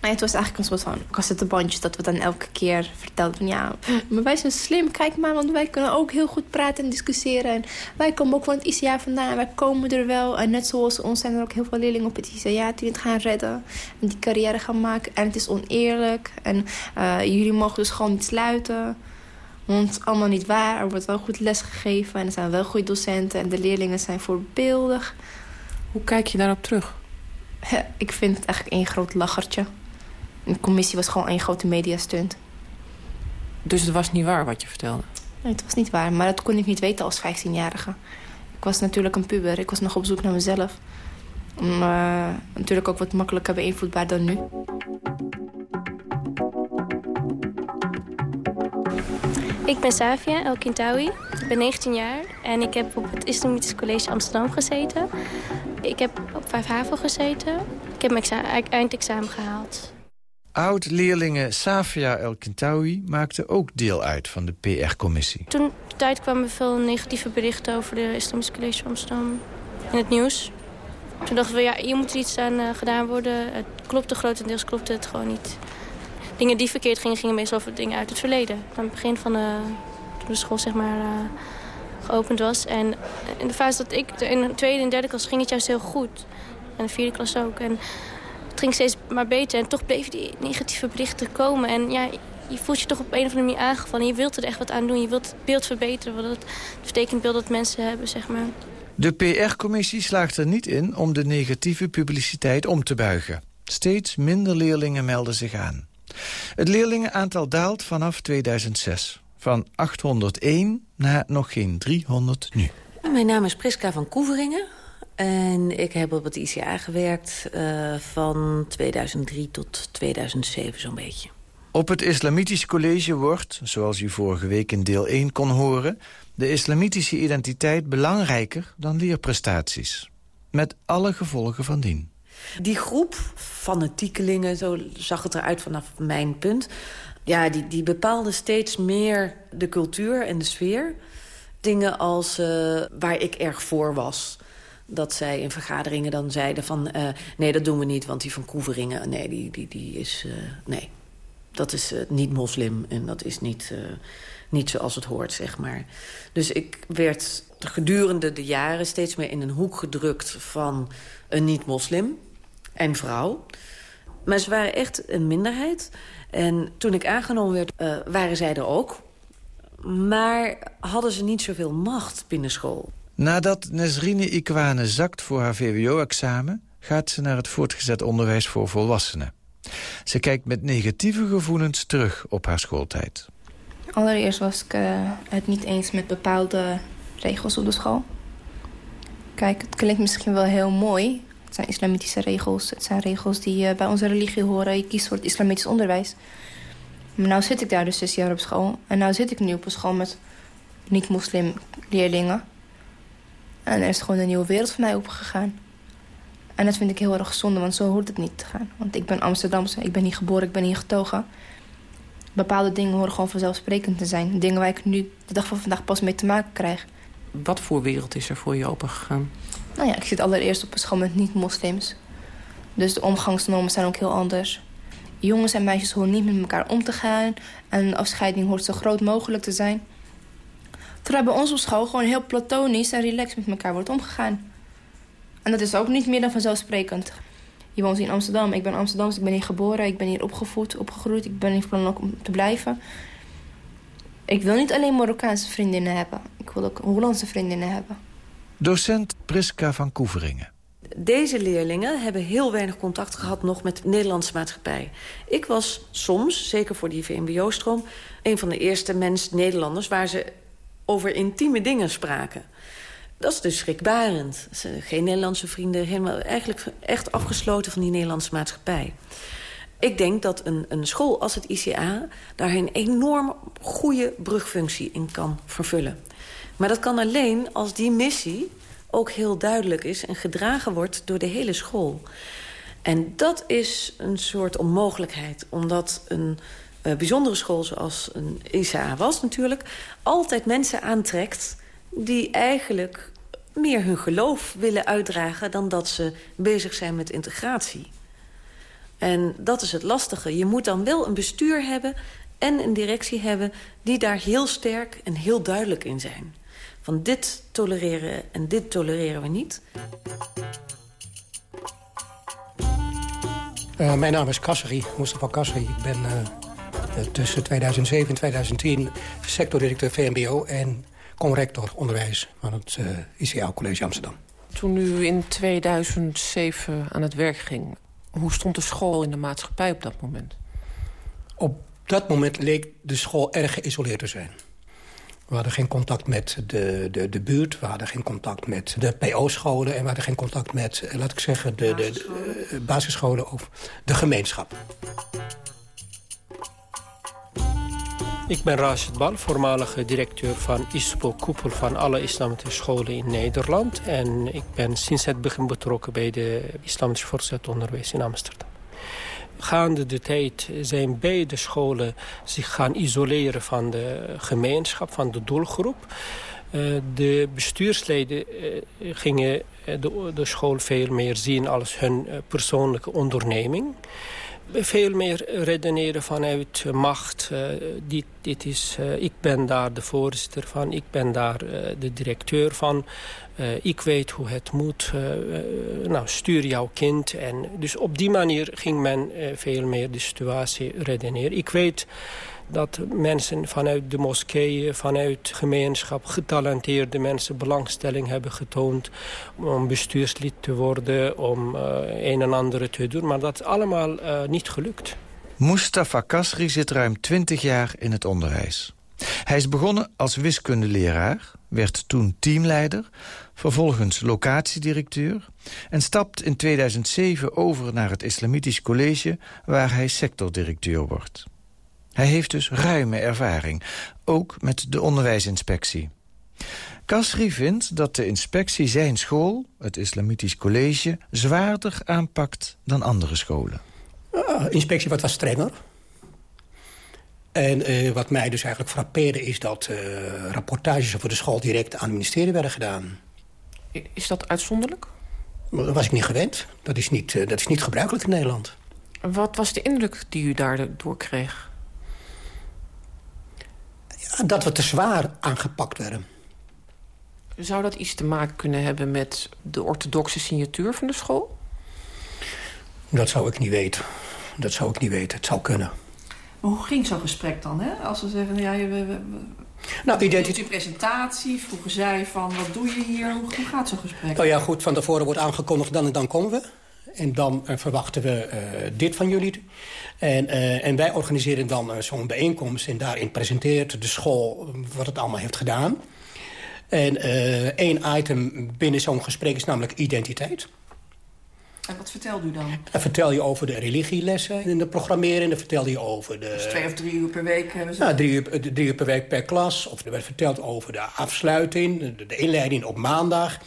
Nou, het was eigenlijk een soort van cassettebandjes dat we dan elke keer vertelden van ja, maar wij zijn slim, kijk maar, want wij kunnen ook heel goed praten en discussiëren. En wij komen ook van het ICA vandaan, wij komen er wel. En net zoals ons zijn er ook heel veel leerlingen op het ICA die het gaan redden en die carrière gaan maken. En het is oneerlijk en uh, jullie mogen dus gewoon niet sluiten. Want allemaal niet waar, er wordt wel goed les gegeven en er zijn wel goede docenten en de leerlingen zijn voorbeeldig. Hoe kijk je daarop terug? Ik vind het eigenlijk één groot lachertje. De commissie was gewoon één grote mediastunt. Dus het was niet waar wat je vertelde? Nee, het was niet waar. Maar dat kon ik niet weten als 15-jarige. Ik was natuurlijk een puber. Ik was nog op zoek naar mezelf. Maar natuurlijk ook wat makkelijker beïnvloedbaar dan nu. Ik ben Savia El Kintawi. Ik ben 19 jaar en ik heb op het Islamitisch College Amsterdam gezeten. Ik heb op 5 HAVO gezeten. Ik heb mijn eindexamen gehaald. Oud-leerlinge Safia El Kintawi maakte ook deel uit van de PR-commissie. Toen de tijd kwamen veel negatieve berichten over de Islamisch College Amsterdam in het nieuws. Toen dachten we, ja, hier moet iets aan uh, gedaan worden. Het klopte grotendeels, klopte het gewoon niet. Dingen die verkeerd gingen, gingen meestal over dingen uit het verleden. Aan het begin van de, toen de school zeg maar, uh, geopend was. En in de fase dat ik, in de tweede en derde klas ging het juist heel goed. En de vierde klas ook. En het ging steeds maar beter. En toch bleven die negatieve berichten komen. En ja, je voelt je toch op een of andere manier aangevallen. Je wilt er echt wat aan doen. Je wilt het beeld verbeteren. Wat het vertekend beeld dat mensen hebben, zeg maar. De PR-commissie slaagt er niet in om de negatieve publiciteit om te buigen. Steeds minder leerlingen melden zich aan. Het leerlingenaantal daalt vanaf 2006. Van 801 naar nog geen 300 nu. Mijn naam is Priska van Koeveringen. En ik heb op het ICA gewerkt uh, van 2003 tot 2007 zo'n beetje. Op het Islamitisch College wordt, zoals u vorige week in deel 1 kon horen... de islamitische identiteit belangrijker dan leerprestaties. Met alle gevolgen van dien. Die groep fanatiekelingen, zo zag het eruit vanaf mijn punt... ja, die, die bepaalde steeds meer de cultuur en de sfeer. Dingen als uh, waar ik erg voor was dat zij in vergaderingen dan zeiden van... Uh, nee, dat doen we niet, want die van Koeveringen... nee, die, die, die is... Uh, nee, dat is niet moslim en dat is niet, niet zoals het hoort, zeg maar. Dus ik werd gedurende de jaren steeds meer in een hoek gedrukt... van een niet-moslim en vrouw. Maar ze waren echt een minderheid. En toen ik aangenomen werd, waren zij er ook. Maar hadden ze niet zoveel macht binnen school. Nadat Nesrine Ikwane zakt voor haar VWO-examen... gaat ze naar het voortgezet onderwijs voor volwassenen. Ze kijkt met negatieve gevoelens terug op haar schooltijd. Allereerst was ik uh, het niet eens met bepaalde regels op de school. Kijk, het klinkt misschien wel heel mooi. Zijn islamitische regels. Het zijn regels die uh, bij onze religie horen. Je kiest voor het islamitisch onderwijs. Maar nu zit ik daar dus zes jaar op school. En nu zit ik nu op een school met niet-moslim leerlingen. En er is gewoon een nieuwe wereld voor mij opengegaan. En dat vind ik heel erg zonde, want zo hoort het niet te gaan. Want ik ben Amsterdamse, ik ben hier geboren, ik ben hier getogen. Bepaalde dingen horen gewoon vanzelfsprekend te zijn. Dingen waar ik nu de dag van vandaag pas mee te maken krijg. Wat voor wereld is er voor je opengegaan? Nou ja, ik zit allereerst op een school met niet-moslims. Dus de omgangsnormen zijn ook heel anders. Jongens en meisjes horen niet met elkaar om te gaan. En een afscheiding hoort zo groot mogelijk te zijn. Terwijl bij ons op school gewoon heel platonisch en relaxed met elkaar wordt omgegaan. En dat is ook niet meer dan vanzelfsprekend. Je woont in Amsterdam, ik ben Amsterdams, ik ben hier geboren, ik ben hier opgevoed, opgegroeid. Ik ben hier plan ook om te blijven. Ik wil niet alleen Marokkaanse vriendinnen hebben. Ik wil ook Hollandse vriendinnen hebben. Docent Priska van Koeveringen. Deze leerlingen hebben heel weinig contact gehad nog met de Nederlandse maatschappij. Ik was soms, zeker voor die VMBO-stroom... een van de eerste mensen, Nederlanders... waar ze over intieme dingen spraken. Dat is dus schrikbarend. Geen Nederlandse vrienden, helemaal, eigenlijk echt afgesloten van die Nederlandse maatschappij. Ik denk dat een, een school als het ICA daar een enorm goede brugfunctie in kan vervullen. Maar dat kan alleen als die missie ook heel duidelijk is... en gedragen wordt door de hele school. En dat is een soort onmogelijkheid, omdat een uh, bijzondere school zoals een ICA was natuurlijk... altijd mensen aantrekt die eigenlijk meer hun geloof willen uitdragen... dan dat ze bezig zijn met integratie. En dat is het lastige. Je moet dan wel een bestuur hebben en een directie hebben... die daar heel sterk en heel duidelijk in zijn. Van dit tolereren en dit tolereren we niet. Uh, mijn naam is Kasseri, Mustafa Kasseri. Ik ben uh, tussen 2007 en 2010 sectordirecteur VMBO... en conrector onderwijs van het uh, ICA College Amsterdam. Toen u in 2007 aan het werk ging... hoe stond de school in de maatschappij op dat moment? Op dat moment leek de school erg geïsoleerd te zijn. We hadden geen contact met de, de, de buurt. We hadden geen contact met de PO-scholen. En we hadden geen contact met, eh, laat ik zeggen, de, de, de uh, basisscholen of de gemeenschap. Ik ben Rashid Bal, voormalige directeur van ISPO, koepel van alle islamitische scholen in Nederland. En ik ben sinds het begin betrokken bij de islamitische voortgezet onderwijs in Amsterdam gaande de tijd zijn beide scholen zich gaan isoleren van de gemeenschap, van de doelgroep. Uh, de bestuursleden uh, gingen de, de, school veel meer zien als hun uh, persoonlijke onderneming. Veel meer redeneren vanuit macht. dit, dit is, ik ben daar de voorzitter van, ik ben daar de directeur van. Ik weet hoe het moet. Nou, stuur jouw kind. En dus op die manier ging men veel meer de situatie redeneren. Ik weet dat mensen vanuit de moskeeën, vanuit gemeenschap... getalenteerde mensen belangstelling hebben getoond... om bestuurslid te worden, om een en ander te doen. Maar dat is allemaal niet gelukt. Mustafa Kasri zit ruim 20 jaar in het onderwijs. Hij is begonnen als wiskundeleraar, werd toen teamleider vervolgens locatiedirecteur... en stapt in 2007 over naar het Islamitisch College... waar hij sectordirecteur wordt. Hij heeft dus ruime ervaring, ook met de onderwijsinspectie. Kasri vindt dat de inspectie zijn school, het Islamitisch College... zwaarder aanpakt dan andere scholen. Uh, inspectie wat was strenger. En uh, wat mij dus eigenlijk frappeerde is dat uh, rapportages over de school direct aan het ministerie werden gedaan. Is dat uitzonderlijk? Dat was ik niet gewend. Dat is niet, uh, dat is niet gebruikelijk in Nederland. Wat was de indruk die u daardoor kreeg? Ja, dat we te zwaar aangepakt werden. Zou dat iets te maken kunnen hebben met de orthodoxe signatuur van de school? Dat zou ik niet weten. Dat zou ik niet weten. Het zou kunnen. Maar hoe ging zo'n gesprek dan? Hè? Als ze zeggen, ja, we, we, nou, identiteit. uw presentatie, vroegen zij van, wat doe je hier? Hoe, hoe gaat zo'n gesprek? Nou ja, goed, van tevoren wordt aangekondigd, dan en dan komen we. En dan uh, verwachten we uh, dit van jullie. En, uh, en wij organiseren dan zo'n bijeenkomst. En daarin presenteert de school wat het allemaal heeft gedaan. En één item binnen zo'n gesprek is namelijk identiteit. En wat vertelde u dan? Dan vertel je over de religielessen in de programmering. Dan vertel je over de... Dus twee of drie uur per week hebben ze... Nou, drie uur, drie uur per week per klas. Of er werd verteld over de afsluiting, de, de inleiding op maandag.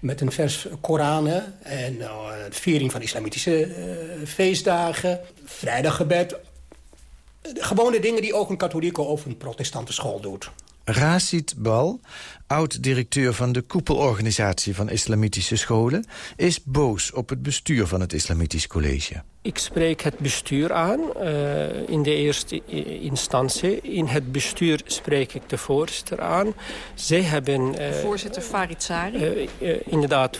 Met een vers Koran. En uh, de viering van islamitische uh, feestdagen. Vrijdaggebed. Gewoon de dingen die ook een katholieke of een protestante school doet. Rashid Bal, oud-directeur van de koepelorganisatie van islamitische scholen... is boos op het bestuur van het Islamitisch College. Ik spreek het bestuur aan uh, in de eerste instantie. In het bestuur spreek ik de voorzitter aan. Zij hebben... Uh, voorzitter Farid Sari? Uh, inderdaad,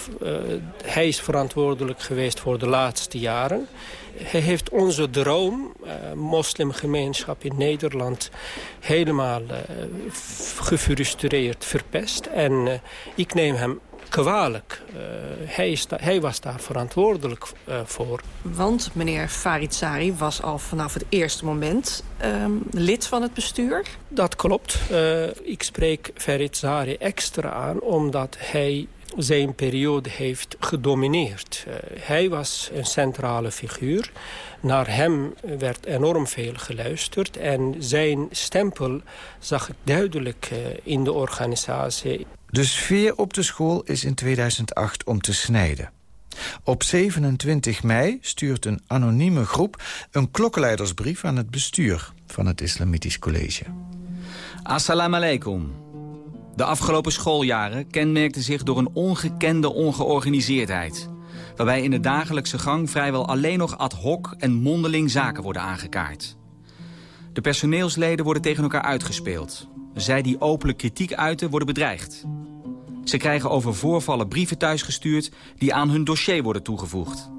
hij is verantwoordelijk geweest voor de laatste jaren. Hij heeft onze droom, moslimgemeenschap in Nederland, helemaal gefrustreerd, verpest. En ik neem hem kwalijk. Hij, is hij, was daar verantwoordelijk voor. Want meneer Farid was al vanaf het eerste moment um, lid van het bestuur? Dat klopt. ik spreek Farid Sari extra aan omdat hij zijn periode heeft gedomineerd. Hij was een centrale figuur. Naar hem werd enorm veel geluisterd. En zijn stempel zag ik duidelijk in de organisatie. De sfeer op de school is in 2008 om te snijden. Op 27 mei stuurt een anonieme groep een klokkenleidersbrief aan het bestuur van het Islamitisch College. Assalamu alaikum. De afgelopen schooljaren kenmerkten zich door een ongekende ongeorganiseerdheid. waarbij in de dagelijkse gang vrijwel alleen nog ad hoc en mondeling zaken worden aangekaart. De personeelsleden worden tegen elkaar uitgespeeld. Zij die openlijk kritiek uiten worden bedreigd. Ze krijgen over voorvallen brieven thuisgestuurd die aan hun dossier worden toegevoegd.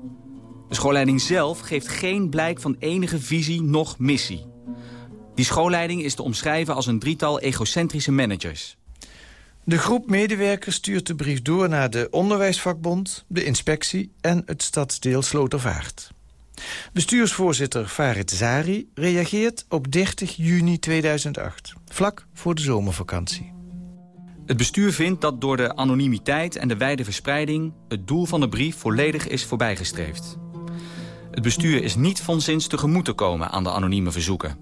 De schoolleiding zelf geeft geen blijk van enige visie noch missie. Die schoolleiding is te omschrijven als een drietal egocentrische managers. De groep medewerkers stuurt de brief door naar de onderwijsvakbond, de inspectie en het stadsdeel Slotervaart. Bestuursvoorzitter Farid Zari reageert op 30 juni 2008, vlak voor de zomervakantie. Het bestuur vindt dat door de anonimiteit en de wijde verspreiding... het doel van de brief volledig is voorbijgestreefd. Het bestuur is niet van zins tegemoet te komen aan de anonieme verzoeken.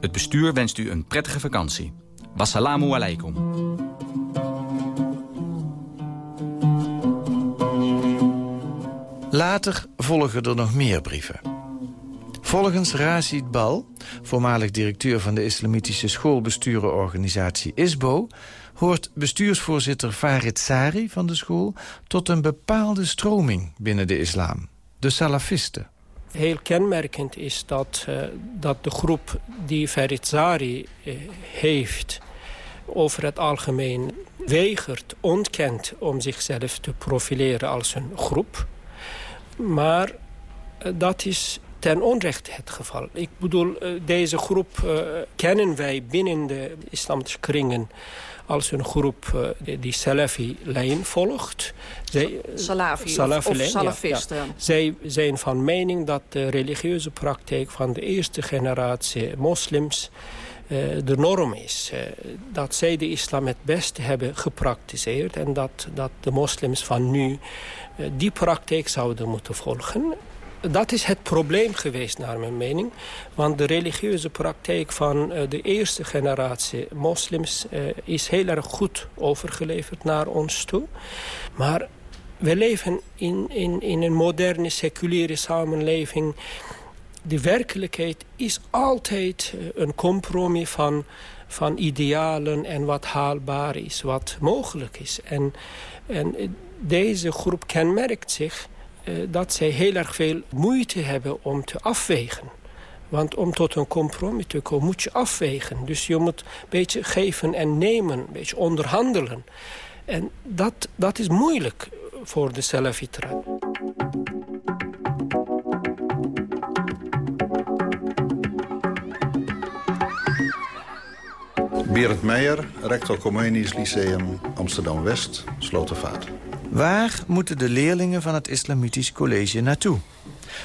Het bestuur wenst u een prettige vakantie. Wassalamu alaikum. Later volgen er nog meer brieven. Volgens Rashid Bal, voormalig directeur van de islamitische schoolbesturenorganisatie ISBO... hoort bestuursvoorzitter Farid Sari van de school... tot een bepaalde stroming binnen de islam, de salafisten. Heel kenmerkend is dat, uh, dat de groep die Farid Sari uh, heeft... over het algemeen weigert, ontkent om zichzelf te profileren als een groep... Maar uh, dat is ten onrechte het geval. Ik bedoel, uh, deze groep uh, kennen wij binnen de islamitische kringen als een groep die, die Salafi-lijn volgt. Zij, Salafi, Salafi of, of salafisten. Ja, ja. Zij zijn van mening dat de religieuze praktijk van de eerste generatie moslims de norm is. Dat zij de islam het beste hebben gepraktiseerd... en dat, dat de moslims van nu die praktijk zouden moeten volgen. Dat is het probleem geweest, naar mijn mening. Want de religieuze praktijk van uh, de eerste generatie moslims... is heel erg goed overgeleverd naar ons toe. Maar we leven in, in, in een moderne, seculiere samenleving de werkelijkheid is altijd een compromis van, van idealen en wat haalbaar is, wat mogelijk is. En, en deze groep kenmerkt zich dat zij heel erg veel moeite hebben om te afwegen. Want om tot een compromis te komen moet je afwegen. Dus je moet een beetje geven en nemen, een beetje onderhandelen. En dat, dat is moeilijk voor de Salafitra. Berend Meijer, rector Comenius Lyceum Amsterdam-West, Slotervaart. Waar moeten de leerlingen van het Islamitisch College naartoe?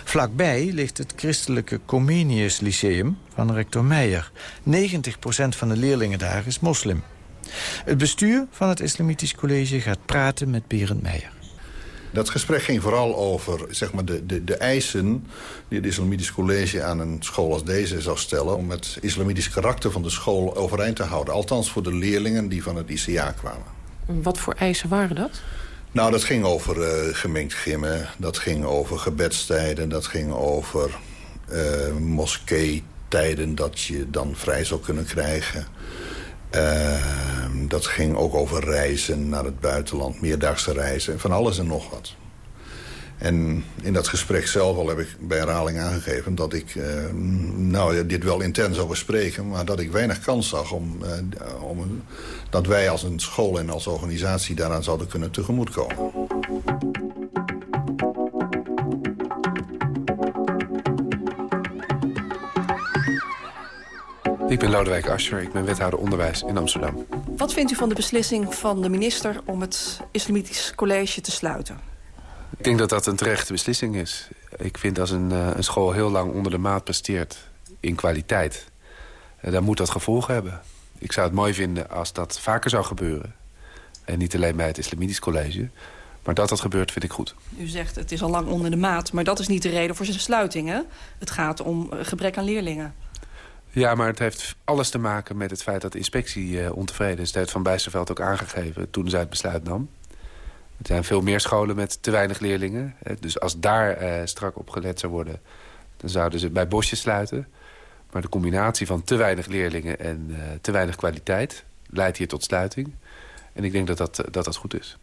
Vlakbij ligt het christelijke Comenius Lyceum van rector Meijer. 90% van de leerlingen daar is moslim. Het bestuur van het Islamitisch College gaat praten met Berend Meijer. Dat gesprek ging vooral over zeg maar, de, de, de eisen die het Islamitisch College aan een school als deze zou stellen... om het islamitisch karakter van de school overeind te houden. Althans voor de leerlingen die van het ICA kwamen. Wat voor eisen waren dat? Nou, dat ging over uh, gemengd gimmen, dat ging over gebedstijden... dat ging over uh, moskee-tijden dat je dan vrij zou kunnen krijgen... Uh, dat ging ook over reizen naar het buitenland, meerdaagse reizen, van alles en nog wat. En in dat gesprek zelf al heb ik bij herhaling aangegeven... dat ik uh, nou, dit wel intern zou bespreken... maar dat ik weinig kans zag om, uh, om, dat wij als een school en als organisatie... daaraan zouden kunnen tegemoetkomen. Ik ben Lodewijk Asscher, ik ben wethouder onderwijs in Amsterdam. Wat vindt u van de beslissing van de minister om het Islamitisch College te sluiten? Ik denk dat dat een terechte beslissing is. Ik vind als een, uh, een school heel lang onder de maat presteert in kwaliteit... Uh, dan moet dat gevolgen hebben. Ik zou het mooi vinden als dat vaker zou gebeuren. En niet alleen bij het Islamitisch College. Maar dat dat gebeurt vind ik goed. U zegt het is al lang onder de maat, maar dat is niet de reden voor zijn sluiting. Hè? Het gaat om gebrek aan leerlingen. Ja, maar het heeft alles te maken met het feit dat de inspectie ontevreden is. Dat heeft Van Bijsterveld ook aangegeven toen zij het besluit nam. Er zijn veel meer scholen met te weinig leerlingen. Dus als daar uh, strak op gelet zou worden... dan zouden ze bij bosjes sluiten. Maar de combinatie van te weinig leerlingen en uh, te weinig kwaliteit... leidt hier tot sluiting. En ik denk dat dat, dat, dat goed is.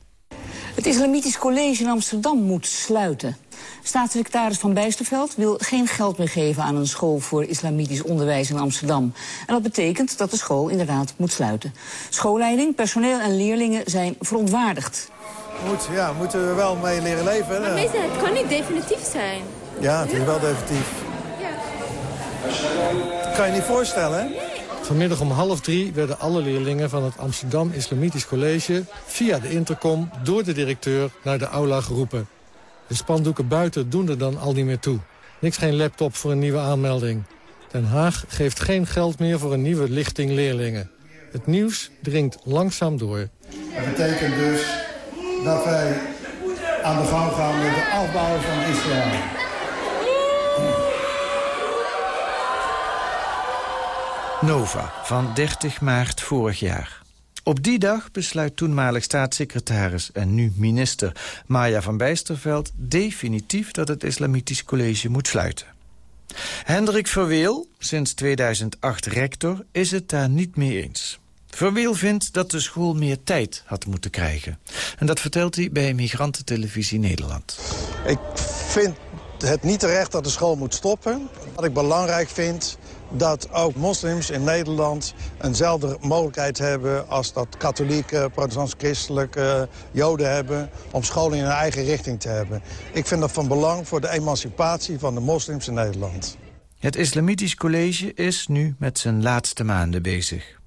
Het Islamitisch College in Amsterdam moet sluiten. Staatssecretaris Van Bijsterveld wil geen geld meer geven aan een school voor islamitisch onderwijs in Amsterdam. En dat betekent dat de school inderdaad moet sluiten. Schoolleiding, personeel en leerlingen zijn verontwaardigd. Moet, ja, moeten we wel mee leren leven. Maar meestal, het kan niet definitief zijn. Ja, het is wel definitief. Ja. Dat kan je niet voorstellen, hè? Vanmiddag om half drie werden alle leerlingen van het Amsterdam Islamitisch College... via de intercom door de directeur naar de aula geroepen. De spandoeken buiten doen er dan al niet meer toe. Niks geen laptop voor een nieuwe aanmelding. Den Haag geeft geen geld meer voor een nieuwe lichting leerlingen. Het nieuws dringt langzaam door. Dat betekent dus dat wij aan de gang gaan met de afbouw van Israël. Nova van 30 maart vorig jaar. Op die dag besluit toenmalig staatssecretaris en nu minister Maya van Bijsterveld definitief dat het Islamitisch College moet sluiten. Hendrik Verweel, sinds 2008 rector, is het daar niet mee eens. Verweel vindt dat de school meer tijd had moeten krijgen. En dat vertelt hij bij Migrantentelevisie Nederland. Ik vind het niet terecht dat de school moet stoppen. Wat ik belangrijk vind dat ook moslims in Nederland eenzelfde mogelijkheid hebben... als dat katholieke, protestants-christelijke joden hebben... om scholing in hun eigen richting te hebben. Ik vind dat van belang voor de emancipatie van de moslims in Nederland. Het Islamitisch College is nu met zijn laatste maanden bezig.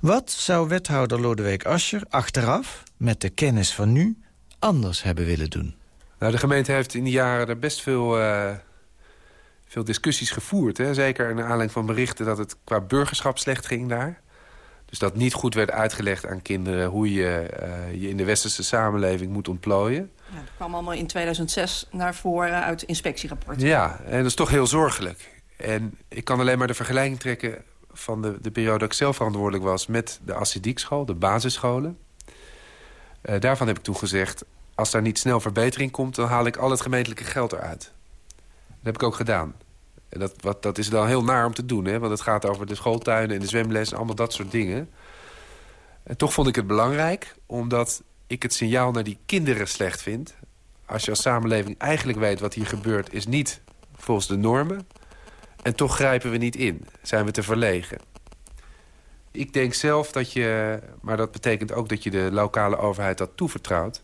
Wat zou wethouder Lodewijk Asscher achteraf, met de kennis van nu, anders hebben willen doen? Nou, de gemeente heeft in die jaren er best veel, uh, veel discussies gevoerd. Hè? Zeker naar aanleiding van berichten dat het qua burgerschap slecht ging daar. Dus dat niet goed werd uitgelegd aan kinderen... hoe je uh, je in de westerse samenleving moet ontplooien. Ja, dat kwam allemaal in 2006 naar voren uit inspectierapporten. Ja, en dat is toch heel zorgelijk. En ik kan alleen maar de vergelijking trekken van de, de periode dat ik zelf verantwoordelijk was... met de Assediek-school, de basisscholen. Uh, daarvan heb ik toen gezegd... als daar niet snel verbetering komt... dan haal ik al het gemeentelijke geld eruit. Dat heb ik ook gedaan. En dat, wat, dat is dan heel naar om te doen, hè? want het gaat over de schooltuinen... en de zwemles en allemaal dat soort dingen. En toch vond ik het belangrijk, omdat ik het signaal naar die kinderen slecht vind. Als je als samenleving eigenlijk weet wat hier gebeurt... is niet volgens de normen, en toch grijpen we niet in. Zijn we te verlegen. Ik denk zelf dat je, maar dat betekent ook dat je de lokale overheid dat toevertrouwt...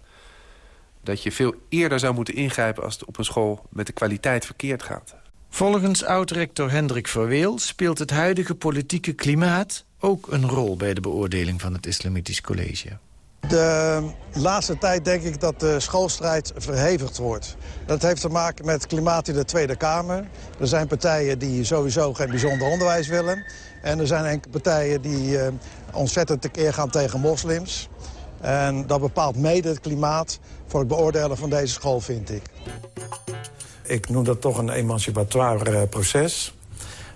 dat je veel eerder zou moeten ingrijpen als het op een school met de kwaliteit verkeerd gaat. Volgens oud-rector Hendrik Verweel speelt het huidige politieke klimaat... ook een rol bij de beoordeling van het Islamitisch College. De laatste tijd denk ik dat de schoolstrijd verhevigd wordt. Dat heeft te maken met klimaat in de Tweede Kamer. Er zijn partijen die sowieso geen bijzonder onderwijs willen. En er zijn enkele partijen die uh, ontzettend tekeer gaan tegen moslims. En dat bepaalt mede het klimaat voor het beoordelen van deze school, vind ik. Ik noem dat toch een emancipatoire proces.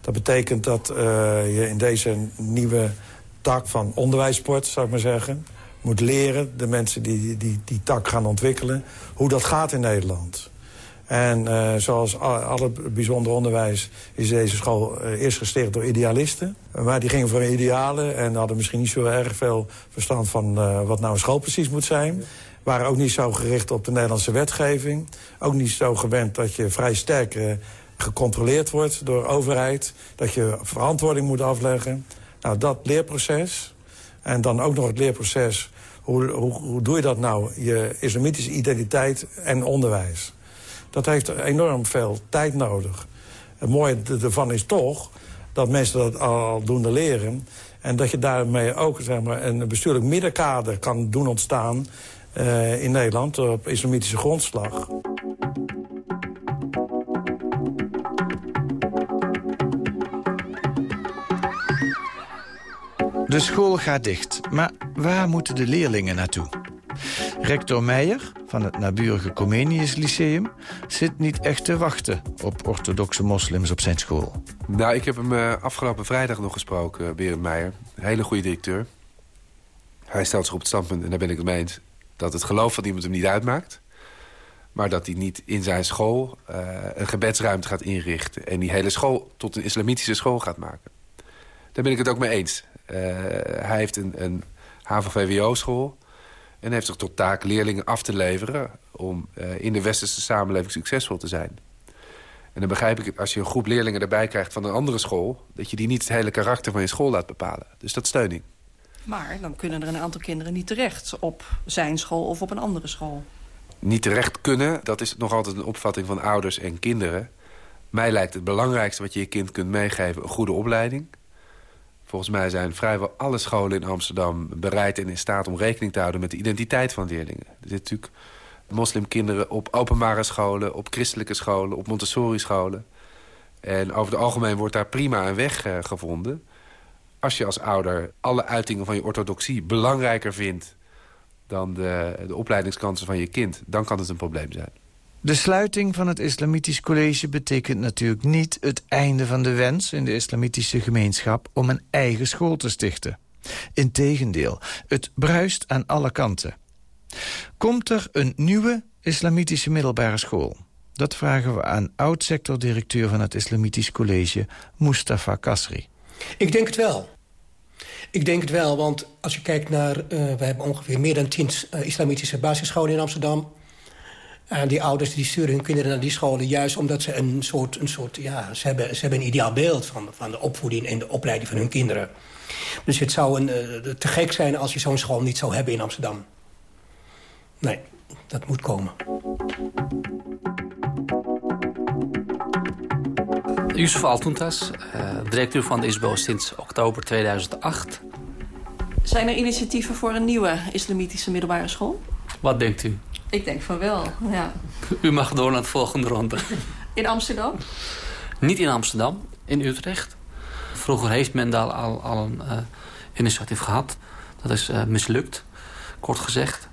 Dat betekent dat uh, je in deze nieuwe tak van onderwijssport, zou ik maar zeggen moet leren, de mensen die, die die tak gaan ontwikkelen... hoe dat gaat in Nederland. En uh, zoals alle bijzonder onderwijs is deze school uh, eerst gesticht door idealisten. Maar die gingen voor idealen en hadden misschien niet zo erg veel verstand van uh, wat nou een school precies moet zijn. Waren ook niet zo gericht op de Nederlandse wetgeving. Ook niet zo gewend dat je vrij sterk gecontroleerd wordt door overheid. Dat je verantwoording moet afleggen. Nou, dat leerproces, en dan ook nog het leerproces. Hoe, hoe, hoe doe je dat nou? Je islamitische identiteit en onderwijs. Dat heeft enorm veel tijd nodig. Het mooie ervan is toch dat mensen dat al doen leren. En dat je daarmee ook zeg maar, een bestuurlijk middenkader kan doen ontstaan... Uh, in Nederland op islamitische grondslag. De school gaat dicht, maar waar moeten de leerlingen naartoe? Rector Meijer van het naburige Comenius Lyceum zit niet echt te wachten op orthodoxe moslims op zijn school. Nou, ik heb hem uh, afgelopen vrijdag nog gesproken, Berend Meijer. Hele goede directeur. Hij stelt zich op het standpunt, en daar ben ik het mee eens... dat het geloof van iemand hem niet uitmaakt. Maar dat hij niet in zijn school uh, een gebedsruimte gaat inrichten... en die hele school tot een islamitische school gaat maken. Daar ben ik het ook mee eens. Uh, hij heeft een, een HAVO-VWO-school. En heeft zich tot taak leerlingen af te leveren... om uh, in de westerse samenleving succesvol te zijn. En dan begrijp ik het, als je een groep leerlingen erbij krijgt van een andere school... dat je die niet het hele karakter van je school laat bepalen. Dus dat steun ik. Maar dan kunnen er een aantal kinderen niet terecht op zijn school of op een andere school. Niet terecht kunnen, dat is nog altijd een opvatting van ouders en kinderen. Mij lijkt het belangrijkste wat je je kind kunt meegeven een goede opleiding. Volgens mij zijn vrijwel alle scholen in Amsterdam bereid en in staat om rekening te houden met de identiteit van leerlingen. Er zitten natuurlijk moslimkinderen op openbare scholen, op christelijke scholen, op Montessori-scholen. En over het algemeen wordt daar prima een weg uh, gevonden. Als je als ouder alle uitingen van je orthodoxie belangrijker vindt... dan de, de opleidingskansen van je kind, dan kan het een probleem zijn. De sluiting van het Islamitisch College betekent natuurlijk niet het einde van de wens in de islamitische gemeenschap om een eigen school te stichten. Integendeel, het bruist aan alle kanten. Komt er een nieuwe islamitische middelbare school? Dat vragen we aan oud-sectordirecteur van het Islamitisch College, Mustafa Kasri. Ik denk het wel. Ik denk het wel, want als je kijkt naar... Uh, we hebben ongeveer meer dan tien uh, islamitische basisscholen in Amsterdam. En die ouders die sturen hun kinderen naar die scholen... juist omdat ze een soort... Een soort ja, ze, hebben, ze hebben een ideaal beeld van, van de opvoeding en de opleiding van hun kinderen. Dus het zou een, uh, te gek zijn als je zo'n school niet zou hebben in Amsterdam. Nee, dat moet komen. Yusuf Altuntas, uh, directeur van de ISBO sinds oktober 2008. Zijn er initiatieven voor een nieuwe islamitische middelbare school? Wat denkt u? Ik denk van wel, ja. U mag door naar de volgende ronde. In Amsterdam? Niet in Amsterdam, in Utrecht. Vroeger heeft men daar al, al een uh, initiatief gehad. Dat is uh, mislukt, kort gezegd.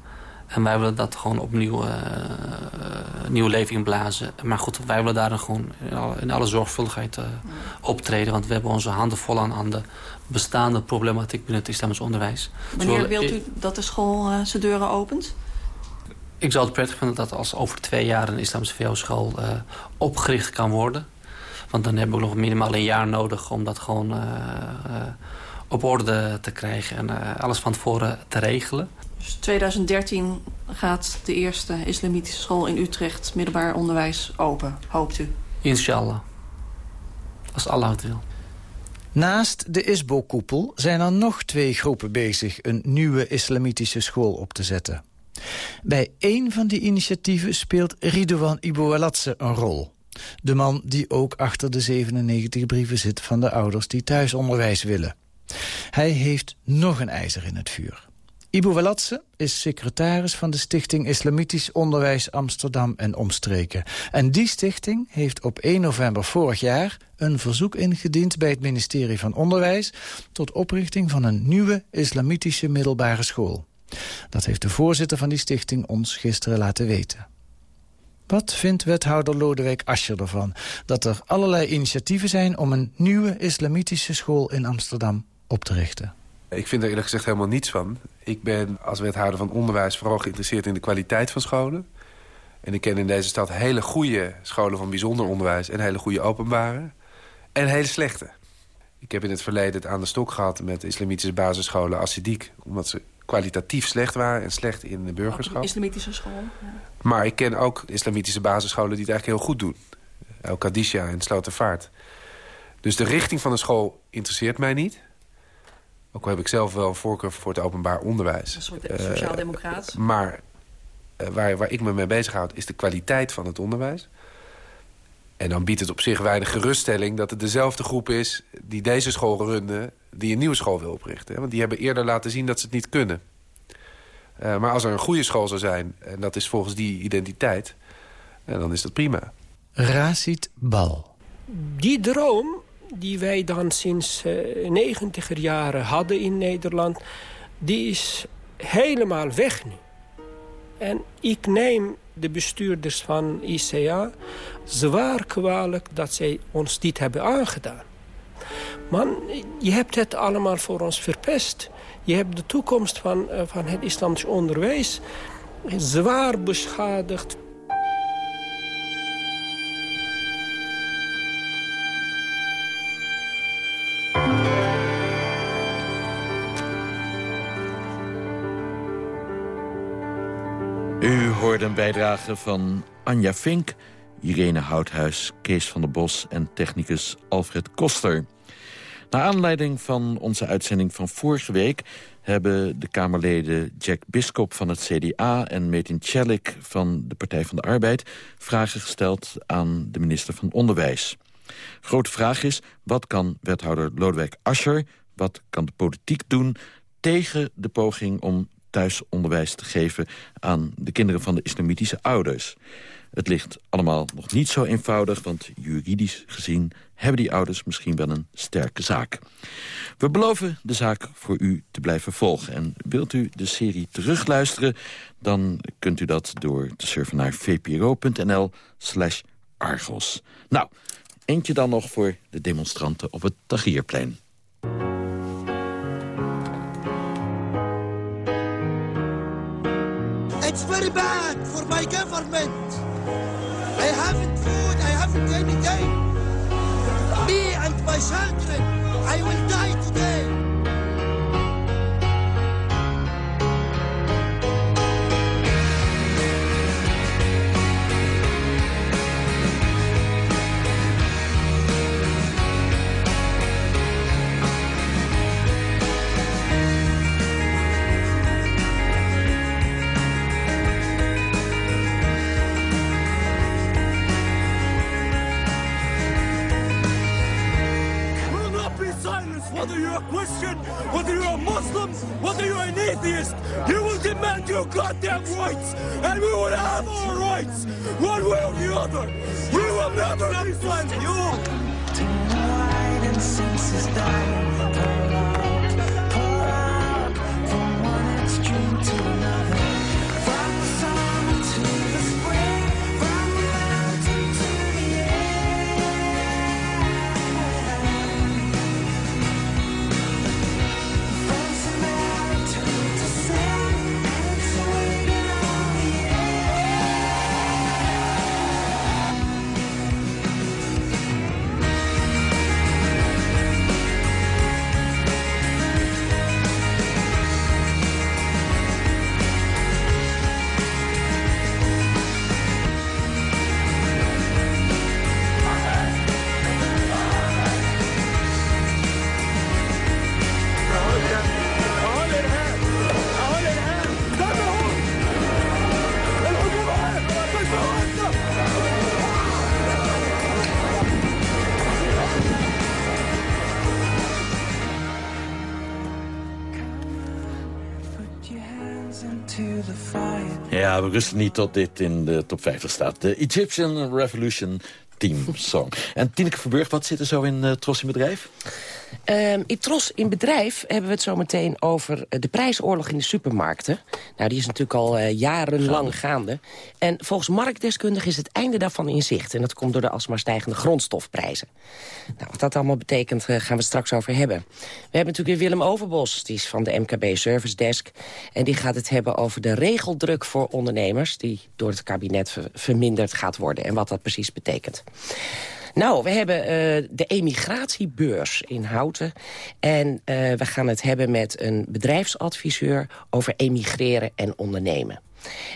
En wij willen dat gewoon opnieuw uh, nieuw leven inblazen. Maar goed, wij willen daar gewoon in alle, in alle zorgvuldigheid optreden. Want we hebben onze handen vol aan, aan de bestaande problematiek binnen het islamisch onderwijs. Wanneer wilt u dat de school zijn deuren opent? Ik zou het prettig vinden dat als over twee jaar een islamische VO-school opgericht kan worden. Want dan hebben we nog minimaal een jaar nodig om dat gewoon op orde te krijgen. En alles van tevoren te regelen. Dus 2013 gaat de eerste islamitische school in Utrecht middelbaar onderwijs open, hoopt u? Inshallah. Als Allah het wil. Naast de ISBO-koepel zijn er nog twee groepen bezig... een nieuwe islamitische school op te zetten. Bij één van die initiatieven speelt Ridouan Iboualatse een rol. De man die ook achter de 97 brieven zit van de ouders die thuisonderwijs willen. Hij heeft nog een ijzer in het vuur. Ibu Walatse is secretaris van de Stichting Islamitisch Onderwijs Amsterdam en Omstreken. En die stichting heeft op 1 november vorig jaar een verzoek ingediend bij het ministerie van Onderwijs tot oprichting van een nieuwe islamitische middelbare school. Dat heeft de voorzitter van die stichting ons gisteren laten weten. Wat vindt wethouder Lodewijk Ascher ervan? Dat er allerlei initiatieven zijn om een nieuwe islamitische school in Amsterdam op te richten. Ik vind er eerlijk gezegd helemaal niets van. Ik ben als wethouder van onderwijs vooral geïnteresseerd in de kwaliteit van scholen. En ik ken in deze stad hele goede scholen van bijzonder onderwijs... en hele goede openbare. En hele slechte. Ik heb in het verleden het aan de stok gehad met islamitische basisscholen Assidiek. Omdat ze kwalitatief slecht waren en slecht in de burgerschap. Islamitische school. Ja. Maar ik ken ook islamitische basisscholen die het eigenlijk heel goed doen. El Kadisha en Slotervaart. Dus de richting van de school interesseert mij niet. Ook al heb ik zelf wel een voorkeur voor het openbaar onderwijs. Een soort uh, sociaal-democraat. Maar uh, waar, waar ik me mee bezighoud is de kwaliteit van het onderwijs. En dan biedt het op zich weinig geruststelling dat het dezelfde groep is... die deze school runde, die een nieuwe school wil oprichten. Want die hebben eerder laten zien dat ze het niet kunnen. Uh, maar als er een goede school zou zijn, en dat is volgens die identiteit... dan is dat prima. Racit Bal. Die droom die wij dan sinds uh, negentiger jaren hadden in Nederland... die is helemaal weg nu. En ik neem de bestuurders van ICA zwaar kwalijk dat zij ons dit hebben aangedaan. Man, je hebt het allemaal voor ons verpest. Je hebt de toekomst van, uh, van het islamisch onderwijs zwaar beschadigd. U hoorde een bijdrage van Anja Vink, Irene Houthuis, Kees van der Bos en technicus Alfred Koster. Naar aanleiding van onze uitzending van vorige week... hebben de Kamerleden Jack Biskop van het CDA... en Metin Celik van de Partij van de Arbeid... vragen gesteld aan de minister van Onderwijs. Grote vraag is, wat kan wethouder Lodewijk Asscher... wat kan de politiek doen tegen de poging om thuisonderwijs te geven... aan de kinderen van de islamitische ouders... Het ligt allemaal nog niet zo eenvoudig, want juridisch gezien hebben die ouders misschien wel een sterke zaak. We beloven de zaak voor u te blijven volgen. En wilt u de serie terugluisteren, dan kunt u dat door te surfen naar vpro.nl slash argos. Nou, eentje dan nog voor de demonstranten op het Tagierplein. It's very bad for my government. I haven't food, I haven't anything. Me and my children, I will die today. A Christian, whether you're a Muslim, whether you're an atheist, you will demand your goddamn rights, and we will have our rights, one way or the other. We will never be friends. You. and senses dying, Ja, we rusten niet tot dit in de top 50 staat. De Egyptian Revolution Team Song. En Tineke Verburg, wat zit er zo in uh, Tros Bedrijf? Um, in Tros in Bedrijf hebben we het zo meteen over eh, de prijsoorlog in de supermarkten. Nou, die is natuurlijk al uh, jarenlang gaande. En volgens marktdeskundigen is het einde daarvan in zicht. En dat komt door de alsmaar stijgende grondstofprijzen. Nou, wat dat allemaal betekent, uh, gaan we het straks over hebben. We hebben natuurlijk weer Willem Overbos, die is van de MKB Service Desk. En die gaat het hebben over de regeldruk voor ondernemers... die door het kabinet verminderd gaat worden en wat dat precies betekent. Nou, we hebben uh, de emigratiebeurs in Houten. En uh, we gaan het hebben met een bedrijfsadviseur over emigreren en ondernemen.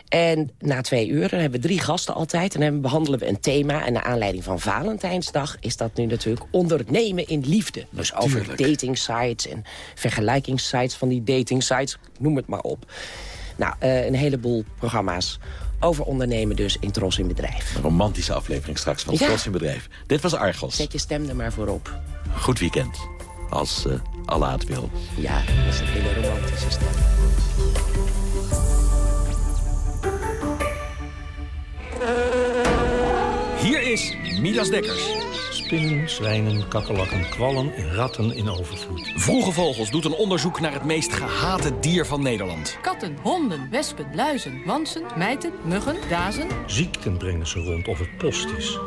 En na twee uur hebben we drie gasten altijd. En dan behandelen we een thema. En naar aanleiding van Valentijnsdag is dat nu natuurlijk ondernemen in liefde. Dus over dating sites en vergelijkingssites van die dating sites. Noem het maar op. Nou, uh, een heleboel programma's over ondernemen dus in Tros in Bedrijf. Een romantische aflevering straks van ja. Tros in Bedrijf. Dit was Argos. Zet je stem er maar voor op. Goed weekend, als uh, Allah het wil. Ja, dat is een hele romantische stem. Hier is Midas Dekkers. Spinnen, zwijnen, kakkerlakken, kwallen en ratten in overvloed. Vroege Vogels doet een onderzoek naar het meest gehate dier van Nederland. Katten, honden, wespen, luizen, wansen, mijten, muggen, dazen. Ziekten brengen ze rond of het post is.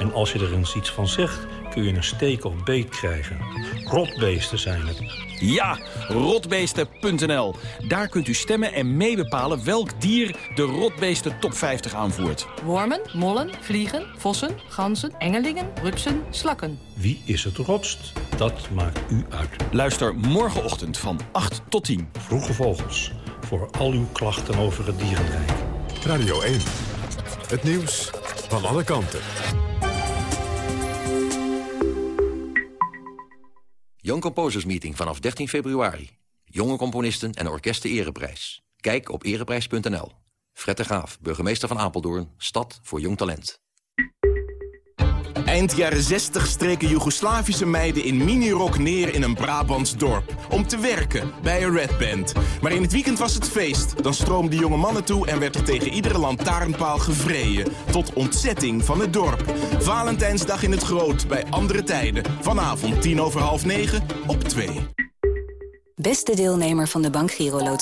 En als je er eens iets van zegt, kun je een steek of beet krijgen. Rotbeesten zijn het. Ja, rotbeesten.nl. Daar kunt u stemmen en meebepalen welk dier de rotbeesten top 50 aanvoert. Wormen, mollen, vliegen, vossen, ganzen, engelingen, rupsen, slakken. Wie is het rotst? Dat maakt u uit. Luister morgenochtend van 8 tot 10. Vroege Vogels. Voor al uw klachten over het dierenrijk. Radio 1. Het nieuws van alle kanten. Young Composers Meeting vanaf 13 februari. Jonge componisten en orkesten ereprijs. Kijk op ereprijs.nl. Fred de Graaf, burgemeester van Apeldoorn. Stad voor jong talent. Eind jaren 60 streken Joegoslavische meiden in minirok neer in een Brabants dorp. Om te werken bij een Red Band. Maar in het weekend was het feest. Dan stroomden jonge mannen toe en werd er tegen iedere lantaarnpaal gevreden. Tot ontzetting van het dorp. Valentijnsdag in het Groot bij andere tijden. Vanavond tien over half negen op 2. Beste deelnemer van de Bank Giro